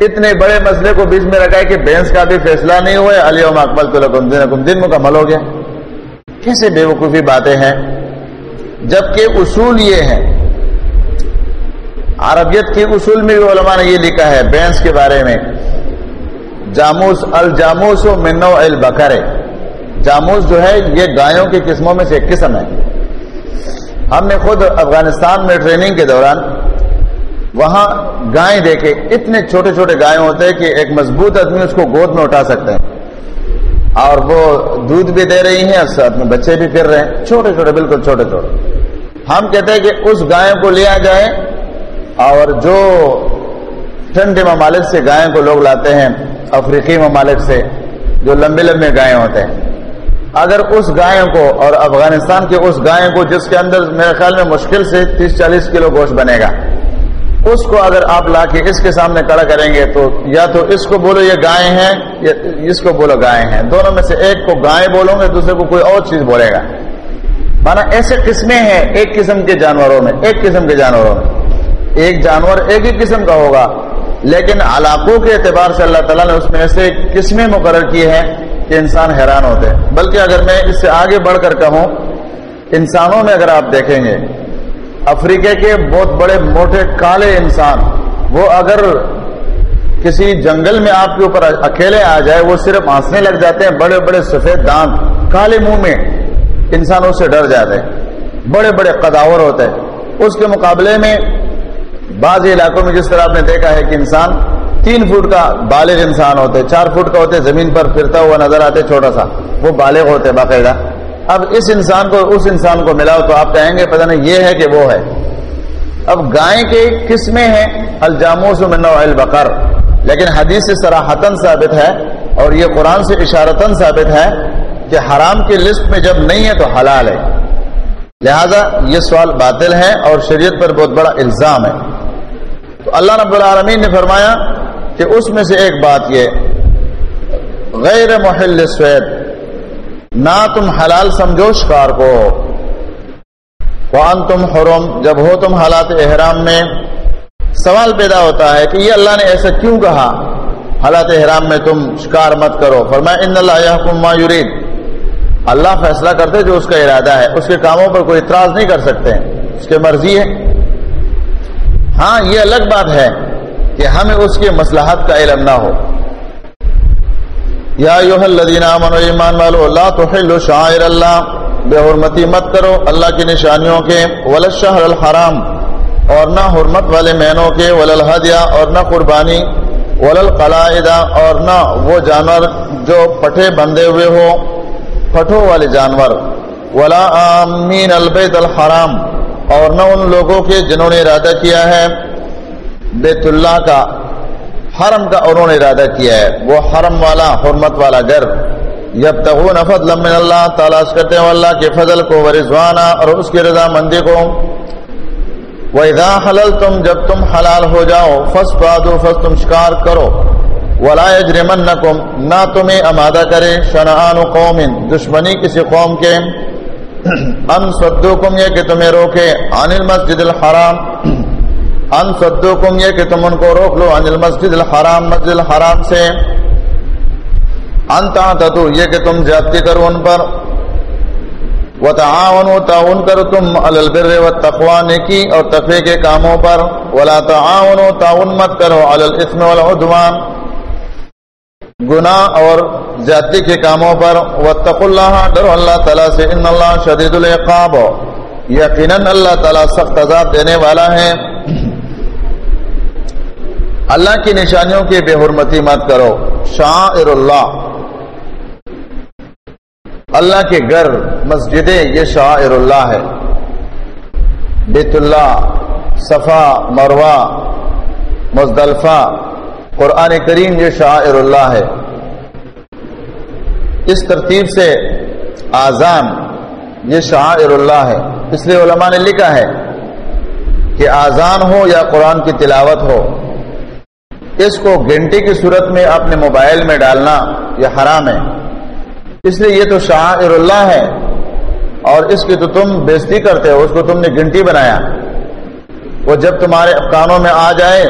اتنے بڑے مسئلے کو بیچ میں رکھا ہے کہ بینس کا بھی فیصلہ نہیں ہوا علی اکبل تو لکم دن دن مکمل ہو گیا۔ کیسے بے وقوفی باتیں ہیں؟ جبکہ اصول یہ ہے عربیت کے اصول میں بھی علماء نے یہ لکھا ہے بینس کے بارے میں۔ جاموس، الجاموس و منو البکرے جاموس جو ہے، یہ گایوں کی قسموں میں سے ایک قسم ہے۔ ہم نے خود افغانستان میں ٹریننگ کے دوران وہاں گائے دیکھے۔ اتنے چھوٹے چھوٹے گائے ہوتے ہیں کہ ایک مضبوط آدمی اس کو گود میں اٹھا سکتے ہیں۔ اور وہ دودھ بھی دے رہی ہیں اور ساتھ میں بچے بھی پھر رہے ہیں۔ چھوٹے چھوٹے، بالکل چھوٹے چھوٹے۔ ہم کہتے ہیں کہ اس گائے کو لیا جائے اور جو ٹھنڈے ممالک سے گائے کو لوگ لاتے ہیں، افریقی ممالک سے جو لمبے لمبے گائے ہوتے ہیں۔ اگر اس گائے کو اور افغانستان کے اس گائے کو جس کے اندر میرے خیال میں مشکل سے تیس چالیس کلو گوشت بنے گا، اس کو اگر آپ لا کے اس کے سامنے کڑا کریں گے تو یا تو اس کو بولو یہ گائے ہیں، یا اس کو بولو گائے ہیں۔ دونوں میں سے ایک کو گائے بولو گے، دوسرے کو کوئی اور چیز بولے گا۔ مانا ایسے قسمیں ہیں ایک قسم کے جانوروں میں، ایک قسم کے جانوروں میں۔ ایک جانور ایک ہی قسم کا ہوگا، لیکن علاقوں کے اعتبار سے اللہ تعالیٰ نے اس میں ایسے قسمیں مقرر کی ہیں کہ انسان حیران ہوتے ہیں۔ بلکہ اگر میں اس سے آگے بڑھ کر کہوں، انسانوں میں اگر آپ دیکھیں گے افریقہ کے بہت بڑے موٹے کالے انسان، وہ اگر کسی جنگل میں آپ کے اوپر اکیلے آ جائے، وہ صرف ہنسنے لگ جاتے ہیں، بڑے بڑے سفید دانت، کالے منہ میں انسانوں سے ڈر جاتے ہیں۔ بڑے بڑے قداور ہوتے ہیں۔ اس کے مقابلے میں بعض علاقوں میں جس طرح آپ نے دیکھا ہے کہ انسان تین فٹ کا بالغ انسان ہوتے، چار فٹ کا ہوتے، زمین پر پھرتا ہوا نظر آتے چھوٹا سا، وہ بالغ ہوتے باقاعدہ۔ اب اس انسان کو، اس انسان کو ملاؤ تو آپ کہیں گے، پتہ نہیں، یہ ہے کہ وہ ہے۔ اب گائے کے قسمیں ہیں، الجاموس من البقر۔ لیکن حدیث سے سراہتن ثابت ہے اور یہ قرآن سے اشارتن ثابت ہے کہ حرام کی لسٹ میں جب نہیں ہے تو حلال ہے۔ لہذا یہ سوال باطل ہے اور شریعت پر بہت بڑا الزام ہے۔ تو اللہ رب العالمین نے فرمایا کہ اس میں سے ایک بات یہ، غیر محل سوید نہ تم حلال سمجھو شکار کو وان تم حرم، جب ہو تم حالات احرام میں، سوال پیدا ہوتا ہے کہ یہ اللہ نے ایسا کیوں کہا؟ حالات احرام میں تم شکار مت کرو۔ فرمایا، ان اللہ یحکم ما یرید۔ اللہ فیصلہ کرتے جو اس کا ارادہ ہے، اس کے کاموں پر کوئی اعتراض نہیں کر سکتے۔ اس کی مرضی ہے۔ ہاں یہ الگ بات ہے۔ کہ ہمیں اس کے مسلحت کا علم نہ ہو۔ یا الذین آمنوا، ایمان والو، لا تحلوا شعائر اللہ، بے حرمتی مت کرو اللہ کی نشانیوں کے ول الشہر الحرام، اور نہ حرمت والے مہینوں کے ول الحدیہ اور نہ قربانی ول القلائدہ اور نہ وہ جانور جو پٹھے بندھے ہوئے ہو پٹھوں والے جانور، ولا آمین البیت الحرام، اور نہ ان لوگوں کے جنہوں نے ارادہ کیا ہے بیت اللہ کا حرم کا انہوں نے ارادہ کیا ہے۔ وہ حرم والا، حرمت والا گھر۔ جب تغون فضل من اللہ تلاش کرتے ہیں اللہ کے فضل کو ورضوانہ اور اس کی رضا مندی کو وَإِذَا حَلَلْتُمْ، جب تم حلال ہو جاؤ فس پادو فس تم شکار کرو۔ ولا يجرمنكم نہ تمہیں امادہ کرے شنعان قوم، دشمنی کسی قوم کے۔ [clears throat] ان صدوکم، یہ کہ تمہیں روکے۔ عن المسجد الحرام ان صدوکم، یہ کہ تم ان کو روک لو، عن المسجد الحرام، مسجد الحرام سے۔ ان تعتدو یہ کہ تم زیادتی کرو ان پر۔ وتعاونوا، تعاون کرو تم علی البر والتقوى نیکی اور تقوی کے کاموں پر۔ ولا تعاونوا، تعاون مت کرو علی الاثم والعدوان۔ گناہ اور زیادتی کے کاموں پر۔ وطق اللہ ڈر اللہ تعالیٰ سے۔ ان اللہ شدید العقاب۔ یقیناً اللہ تعالیٰ سخت عذاب دینے والا ہے۔ اللہ کی نشانیوں کی بے حرمتی مت کرو۔ شاعر اللہ اللہ کے گھر، مسجدیں، یہ شاعر اللہ ہے۔ بیت اللہ صفا مروا مزدلفہ۔ قرآن کریم یہ شاعر اللہ ہے۔ اس ترتیب سے آزان یہ شاعر اللہ ہے۔ اس لیے علماء نے لکھا ہے کہ آزان ہو یا قرآن کی تلاوت ہو اس کو گھنٹے کی صورت میں اپنے موبائل میں ڈالنا یہ حرام ہے۔ اس لیے یہ تو شاعر اللہ ہے اور اس کی تو تم بےزتی کرتے ہو، اس کو تم نے گھنٹی بنایا۔ وہ جب تمہارے کانوں میں آ جائے،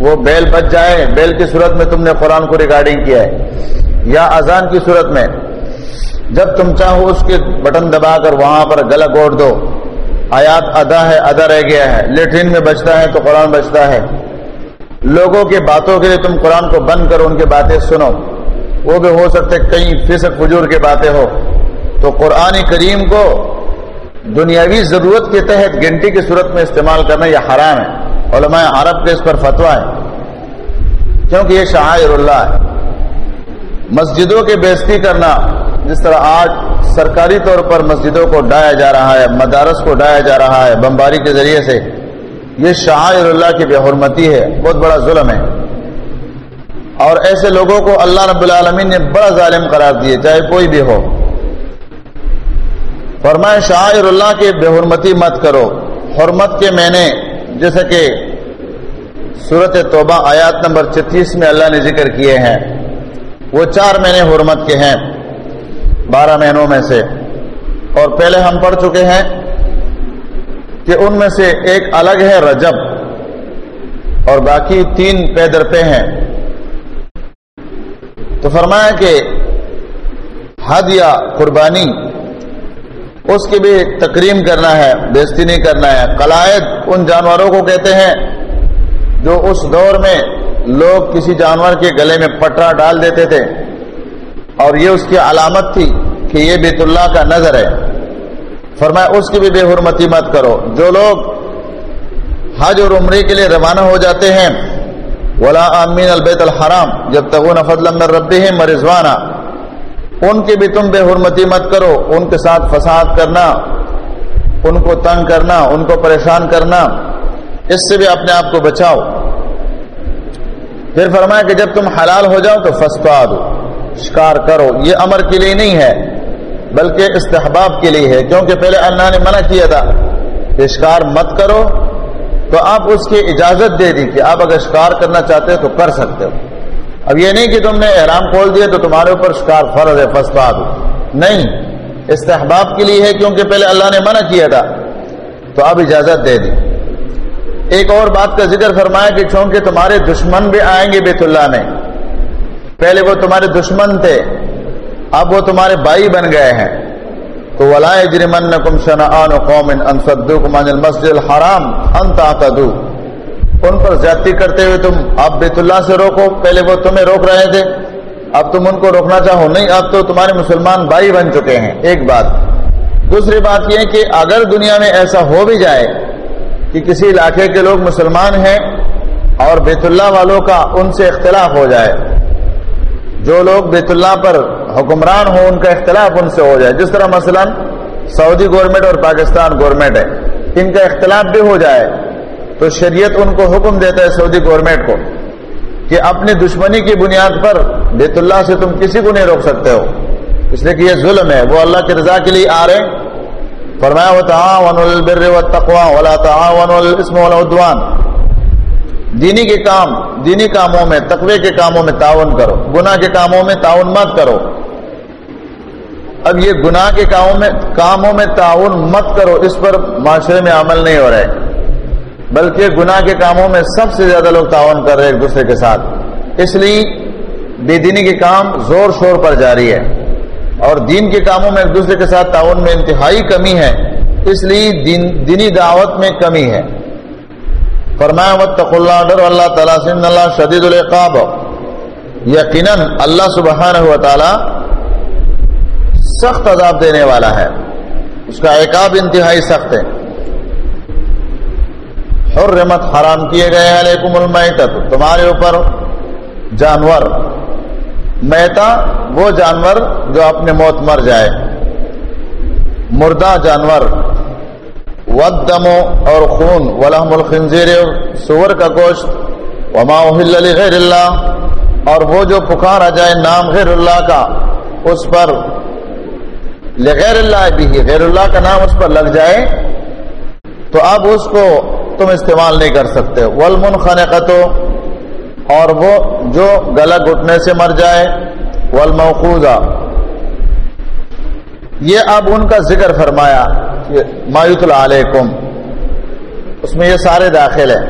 وہ بیل بچ جائے، بیل کی صورت میں تم نے قرآن کو ریکارڈنگ کیا ہے۔ یا اذان کی صورت میں جب تم چاہو اس کے بٹن دبا کر وہاں پر گلا گوڑ دو۔ آیات ادا ہے، ادا رہ گیا ہے۔ لیٹرین میں بچتا ہے تو قرآن بچتا ہے۔ لوگوں کی باتوں کے لیے تم قرآن کو بند کرو، ان کی باتیں سنو۔ وہ بھی ہو سکتے کئی فیصد فجور کی باتیں ہو۔ تو قرآن کریم کو دنیاوی ضرورت کے تحت گنٹی کی صورت میں استعمال کرنا یہ حرام ہے۔ علماء عرب کے اس پر فتوا ہے۔ کیونکہ یہ شاعر اللہ ہے۔ مسجدوں کی بےزتی کرنا، جس طرح آج سرکاری طور پر مسجدوں کو ڈایا جا رہا ہے، مدارس کو ڈایا جا رہا ہے، بمباری کے ذریعے سے یہ شاعر اللہ کی بے حرمتی ہے، بہت بڑا ظلم ہے۔ اور ایسے لوگوں کو اللہ رب العالمین نے بڑا ظالم قرار دیے چاہے کوئی بھی ہو۔ فرمائے شاعر اللہ کی بے حرمتی مت کرو۔ حرمت کے میں نے جیسے کہ صورت توبہ آیات نمبر چتیس میں اللہ نے ذکر کیے ہیں، وہ چار مہینے حرمت کے ہیں، بارہ مہینوں میں سے۔ اور پہلے ہم پڑھ چکے ہیں کہ ان میں سے ایک الگ ہے رجب اور باقی تین پیدر پہ ہیں۔ تو فرمایا کہ حد یا قربانی، اس کی بھی تکریم کرنا ہے، بےزتی نہیں کرنا ہے۔ قلائد ان جانوروں کو کہتے ہیں جو اس دور میں لوگ کسی جانور کے گلے میں پٹرا ڈال دیتے تھے۔ اور یہ اس کی علامت تھی کہ یہ بیت اللہ کا نظر ہے۔ فرمایا، اس کی بھی بے حرمتی مت کرو۔ جو لوگ حج اور عمرے کے لیے روانہ ہو جاتے ہیں، ولا امین البیت الحرام جب تک وہ نفد رب مرضوانہ ان کی بھی تم بے حرمتی مت کرو، ان کے ساتھ فساد کرنا، ان کو تنگ کرنا، ان کو پریشان کرنا، اس سے بھی اپنے آپ کو بچاؤ۔ پھر فرمایا کہ جب تم حلال ہو جاؤ تو فسپا دو شکار کرو۔ یہ امر کے لیے نہیں ہے۔ بلکہ استحباب کے لیے ہے، کیونکہ پہلے اللہ نے منع کیا تھا کہ شکار مت کرو، تو آپ اس کی اجازت دے دی کہ آپ اگر شکار کرنا چاہتے ہو تو کر سکتے ہو۔ اب یہ نہیں کہ تم نے احرام کھول دیا تو تمہارے اوپر شکار فرض ہے فسپا نہیں، استحباب کے لیے ہے کیونکہ پہلے اللہ نے منع کیا تھا، تو اب اجازت دے دی۔ ایک اور بات کا ذکر فرمایا کہ چونکہ تمہارے دشمن بھی آئیں گے بیت اللہ میں، پہلے وہ تمہارے دشمن تھے۔ اب وہ تمہارے بھائی بن گئے ہیں۔ تو ولائے جرمن کم شنا قوم مسجد الحرام انتو ان پر زیادتی کرتے ہوئے تم اب بیت اللہ سے روکو۔ پہلے وہ تمہیں روک رہے تھے۔ اب تم ان کو روکنا چاہو۔ نہیں، اب تو تمہارے مسلمان بھائی بن چکے ہیں۔ ایک بات۔ دوسری بات یہ کہ اگر دنیا میں ایسا ہو بھی جائے کہ کسی علاقے کے لوگ مسلمان ہیں اور بیت اللہ والوں کا ان سے اختلاف ہو جائے، جو لوگ بیت اللہ پر حکمران ہو ان کا اختلاف ان سے ہو جائے۔ جس طرح مثلا سعودی گورنمنٹ اور پاکستان گورنمنٹ ہے، ان کا اختلاف بھی ہو جائے، تو شریعت ان کو حکم دیتا ہے سعودی گورنمنٹ کو کہ اپنی دشمنی کی بنیاد پر بیت اللہ سے تم کسی کو نہیں روک سکتے ہو۔ اس لیے کہ یہ ظلم ہے۔ وہ اللہ کی رضا کے لیے آ رہے فرمایا وہ تعاون البر والتقوى ولا تعاون الاسم والعدوان دینی کے کام، دینی کاموں میں، تقوی کے کاموں میں تعاون کرو۔ گناہ کے کاموں میں تعاون مت کرو۔ اب یہ گناہ کے کاموں میں کاموں میں تعاون مت کرو، اس پر معاشرے میں عمل نہیں ہو رہے۔ بلکہ گناہ کے کاموں میں سب سے زیادہ لوگ تعاون کر رہے ایک دوسرے کے ساتھ۔ اس لیے بے دینی کے کام زور شور پر جاری ہے۔ اور دین کے کاموں میں ایک دوسرے کے ساتھ تعاون میں انتہائی کمی ہے۔ اس لیے دین دینی دعوت میں کمی ہے۔ فرمایا متق اللہ ڈر اللہ تعالیٰ سن اللہ شدید القاب یقیناً اللہ سبحانہ و تعالی سخت عذاب دینے والا ہے۔ اس کا عقاب انتہائی سخت ہے۔ حرمت حرام کیے گئے علیکم المیتت تمہارے اوپر جانور، میتا، وہ جانور جو اپنے موت مر جائے۔ مردہ جانور ودم اور خون، ولحم الخنزیر، سور کا گوشت، وما غیر اللہ۔ اور وہ جو پکارا جائے نام غیر اللہ کا، اس پر لغیر اللہ بھی غیر اللہ کا نام اس پر لگ جائے تو اب اس کو تم استعمال نہیں کر سکتے۔ ولمن خانقتو اور وہ جو گلا گھٹنے سے مر جائے۔ والموقوزہ یہ اب ان کا ذکر فرمایا مایوت العلیکم اس میں یہ سارے داخل ہیں۔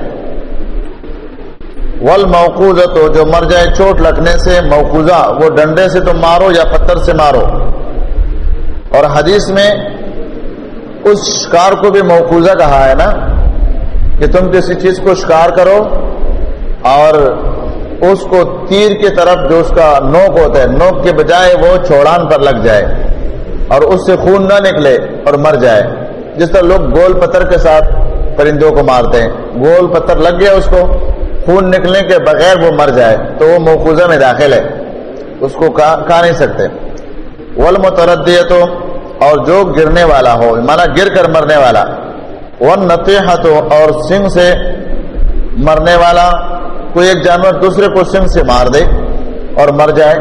والموقوزہ تو جو مر جائے چوٹ لگنے سے موقوزہ وہ ڈنڈے سے تو مارو یا پتھر سے مارو۔ اور حدیث میں اس شکار کو بھی موقوزہ کہا ہے نا کہ تم کسی چیز کو شکار کرو اور اس کو تیر کی طرف جو اس کا نوک ہوتا ہے، نوک کے بجائے وہ چوڑان پر لگ جائے اور اس سے خون نہ نکلے اور مر جائے۔ جس طرح لوگ گول پتھر کے ساتھ پرندوں کو مارتے ہیں۔ گول پتھر لگ گیا اس کو، خون نکلنے کے بغیر وہ مر جائے، تو وہ موقوزہ میں داخل ہے۔ اس کو کہا نہیں سکتے۔ ول تو اور جو گرنے والا ہو مانا گر کر مرنے والا۔ ون نتیحت اور سنگ سے مرنے والا۔ کوئی ایک جانور دوسرے کو سنگ سے مار دے اور مر جائے۔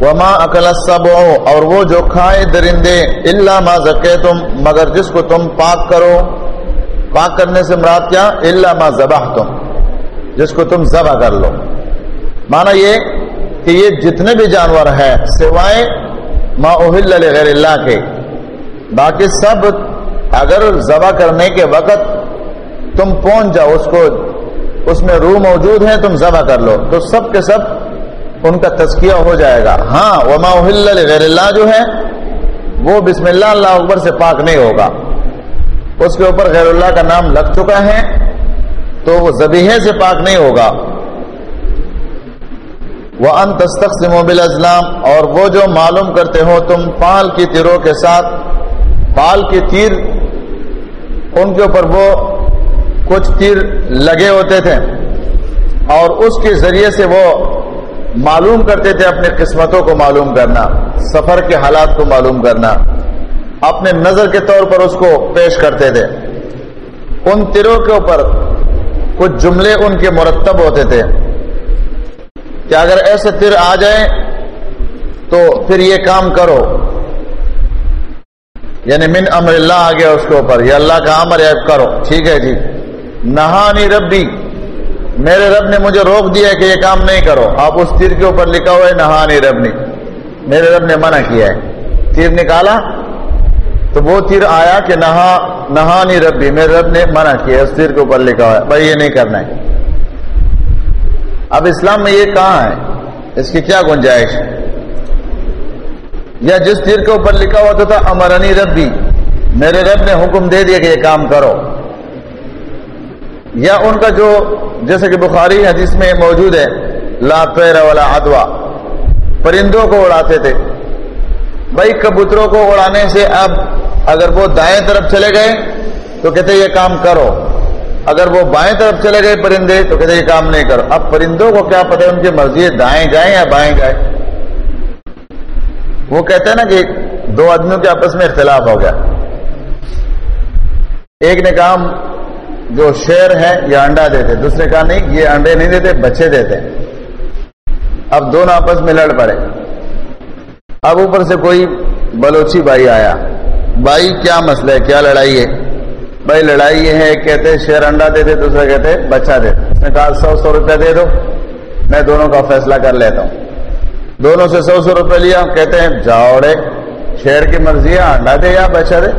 وما اکل سب اور وہ جو کھائے درندے اللہ ما زکے تم مگر جس کو تم پاک کرو۔ پاک کرنے سے مراد کیا؟ اللہ ما ذبح تم جس کو تم ذبح کر لو۔ مانا یہ کہ یہ جتنے بھی جانور ہیں، سوائے ما اہل غیر اللہ کے۔ باقی سب اگر ذبح کرنے کے وقت تم پہنچ جاؤ، اس کو اس میں روح موجود ہے، تم ذبح کر لو۔ تو سب کے سب ان کا تذکیہ ہو جائے گا۔ ہاں وما غیر اللہ جو ہے، وہ بسم اللہ اللہ اکبر سے پاک نہیں ہوگا۔ اس کے اوپر غیر اللہ کا نام لگ چکا ہے، تو وہ زبیحے سے پاک نہیں ہوگا۔ وہ ان تستخصم بل ازلام اور وہ جو معلوم کرتے ہو تم پال کی تیروں کے ساتھ، پال کی تیر، ان کے اوپر وہ کچھ تیر لگے ہوتے تھے اور اس کے ذریعے سے وہ معلوم کرتے تھے اپنی قسمتوں کو معلوم کرنا، سفر کے حالات کو معلوم کرنا۔ اپنے نظر کے طور پر اس کو پیش کرتے تھے۔ ان تیروں کے اوپر کچھ جملے ان کے مرتب ہوتے تھے۔ کہ اگر ایسے تر آ جائے تو پھر یہ کام کرو۔ یعنی من امر اللہ آ گیا اس کے اوپر، یہ اللہ کا امر ہے، کرو۔ ٹھیک ہے جی۔ نہانی ربی، میرے رب نے مجھے روک دیا کہ یہ کام نہیں کرو۔ آپ اس تیر کے اوپر لکھا ہوا ہے، نہانی رب نے میرے رب نے منع کیا ہے۔ تیر نکالا؟ تو وہ تیر آیا کہ نہا، نہانی ربی، میرے رب نے منع کیا اس تیر کے اوپر لکھا ہوا ہے۔ بھائی، یہ نہیں کرنا ہے۔ اب اسلام میں یہ کہاں ہے؟ اس کی کیا گنجائش؟ یا جس تیر کے اوپر لکھا ہوتا تھا امرانی ربی، میرے رب نے حکم دے دیا کہ یہ کام کرو۔ یا ان کا جو، جیسے کہ بخاری حدیث میں موجود ہے، لا پیر والا ادوا پرندوں کو اڑاتے تھے۔ بھائی، کبوتروں کو اڑانے سے اب اگر وہ دائیں طرف چلے گئے، تو کہتے یہ کام کرو۔ اگر وہ بائیں طرف چلے گئے پرندے تو کہتے یہ کام نہیں کرو۔ اب پرندوں کو کیا پتہ ان کی مرضی دائیں جائیں یا بائیں جائیں؟ وہ کہتے ہیں نا کہ دو آدمیوں کے آپس میں اختلاف ہو گیا۔ ایک نے کہا جو شیر ہے یہ انڈا دیتے، دوسرے کہا نہیں، یہ انڈے نہیں دیتے، بچے دیتے۔ اب دونوں آپس میں لڑ پڑے۔ اب اوپر سے کوئی بلوچی بھائی آیا۔ بھائی، کیا مسئلہ ہے؟ کیا لڑائی ہے؟ بھائی لڑائی یہ ہے، کہتے شیر انڈا دے دے، دوسرے کہتے بچہ دے اس نے کہا، سو سو روپیہ دے دو۔ میں دونوں کا فیصلہ کر لیتا ہوں۔ دونوں سے سو سو روپے لیا، کہتے ہیں جاؤ رے شیر کی مرضی ہے انڈا دے یا بچہ دے۔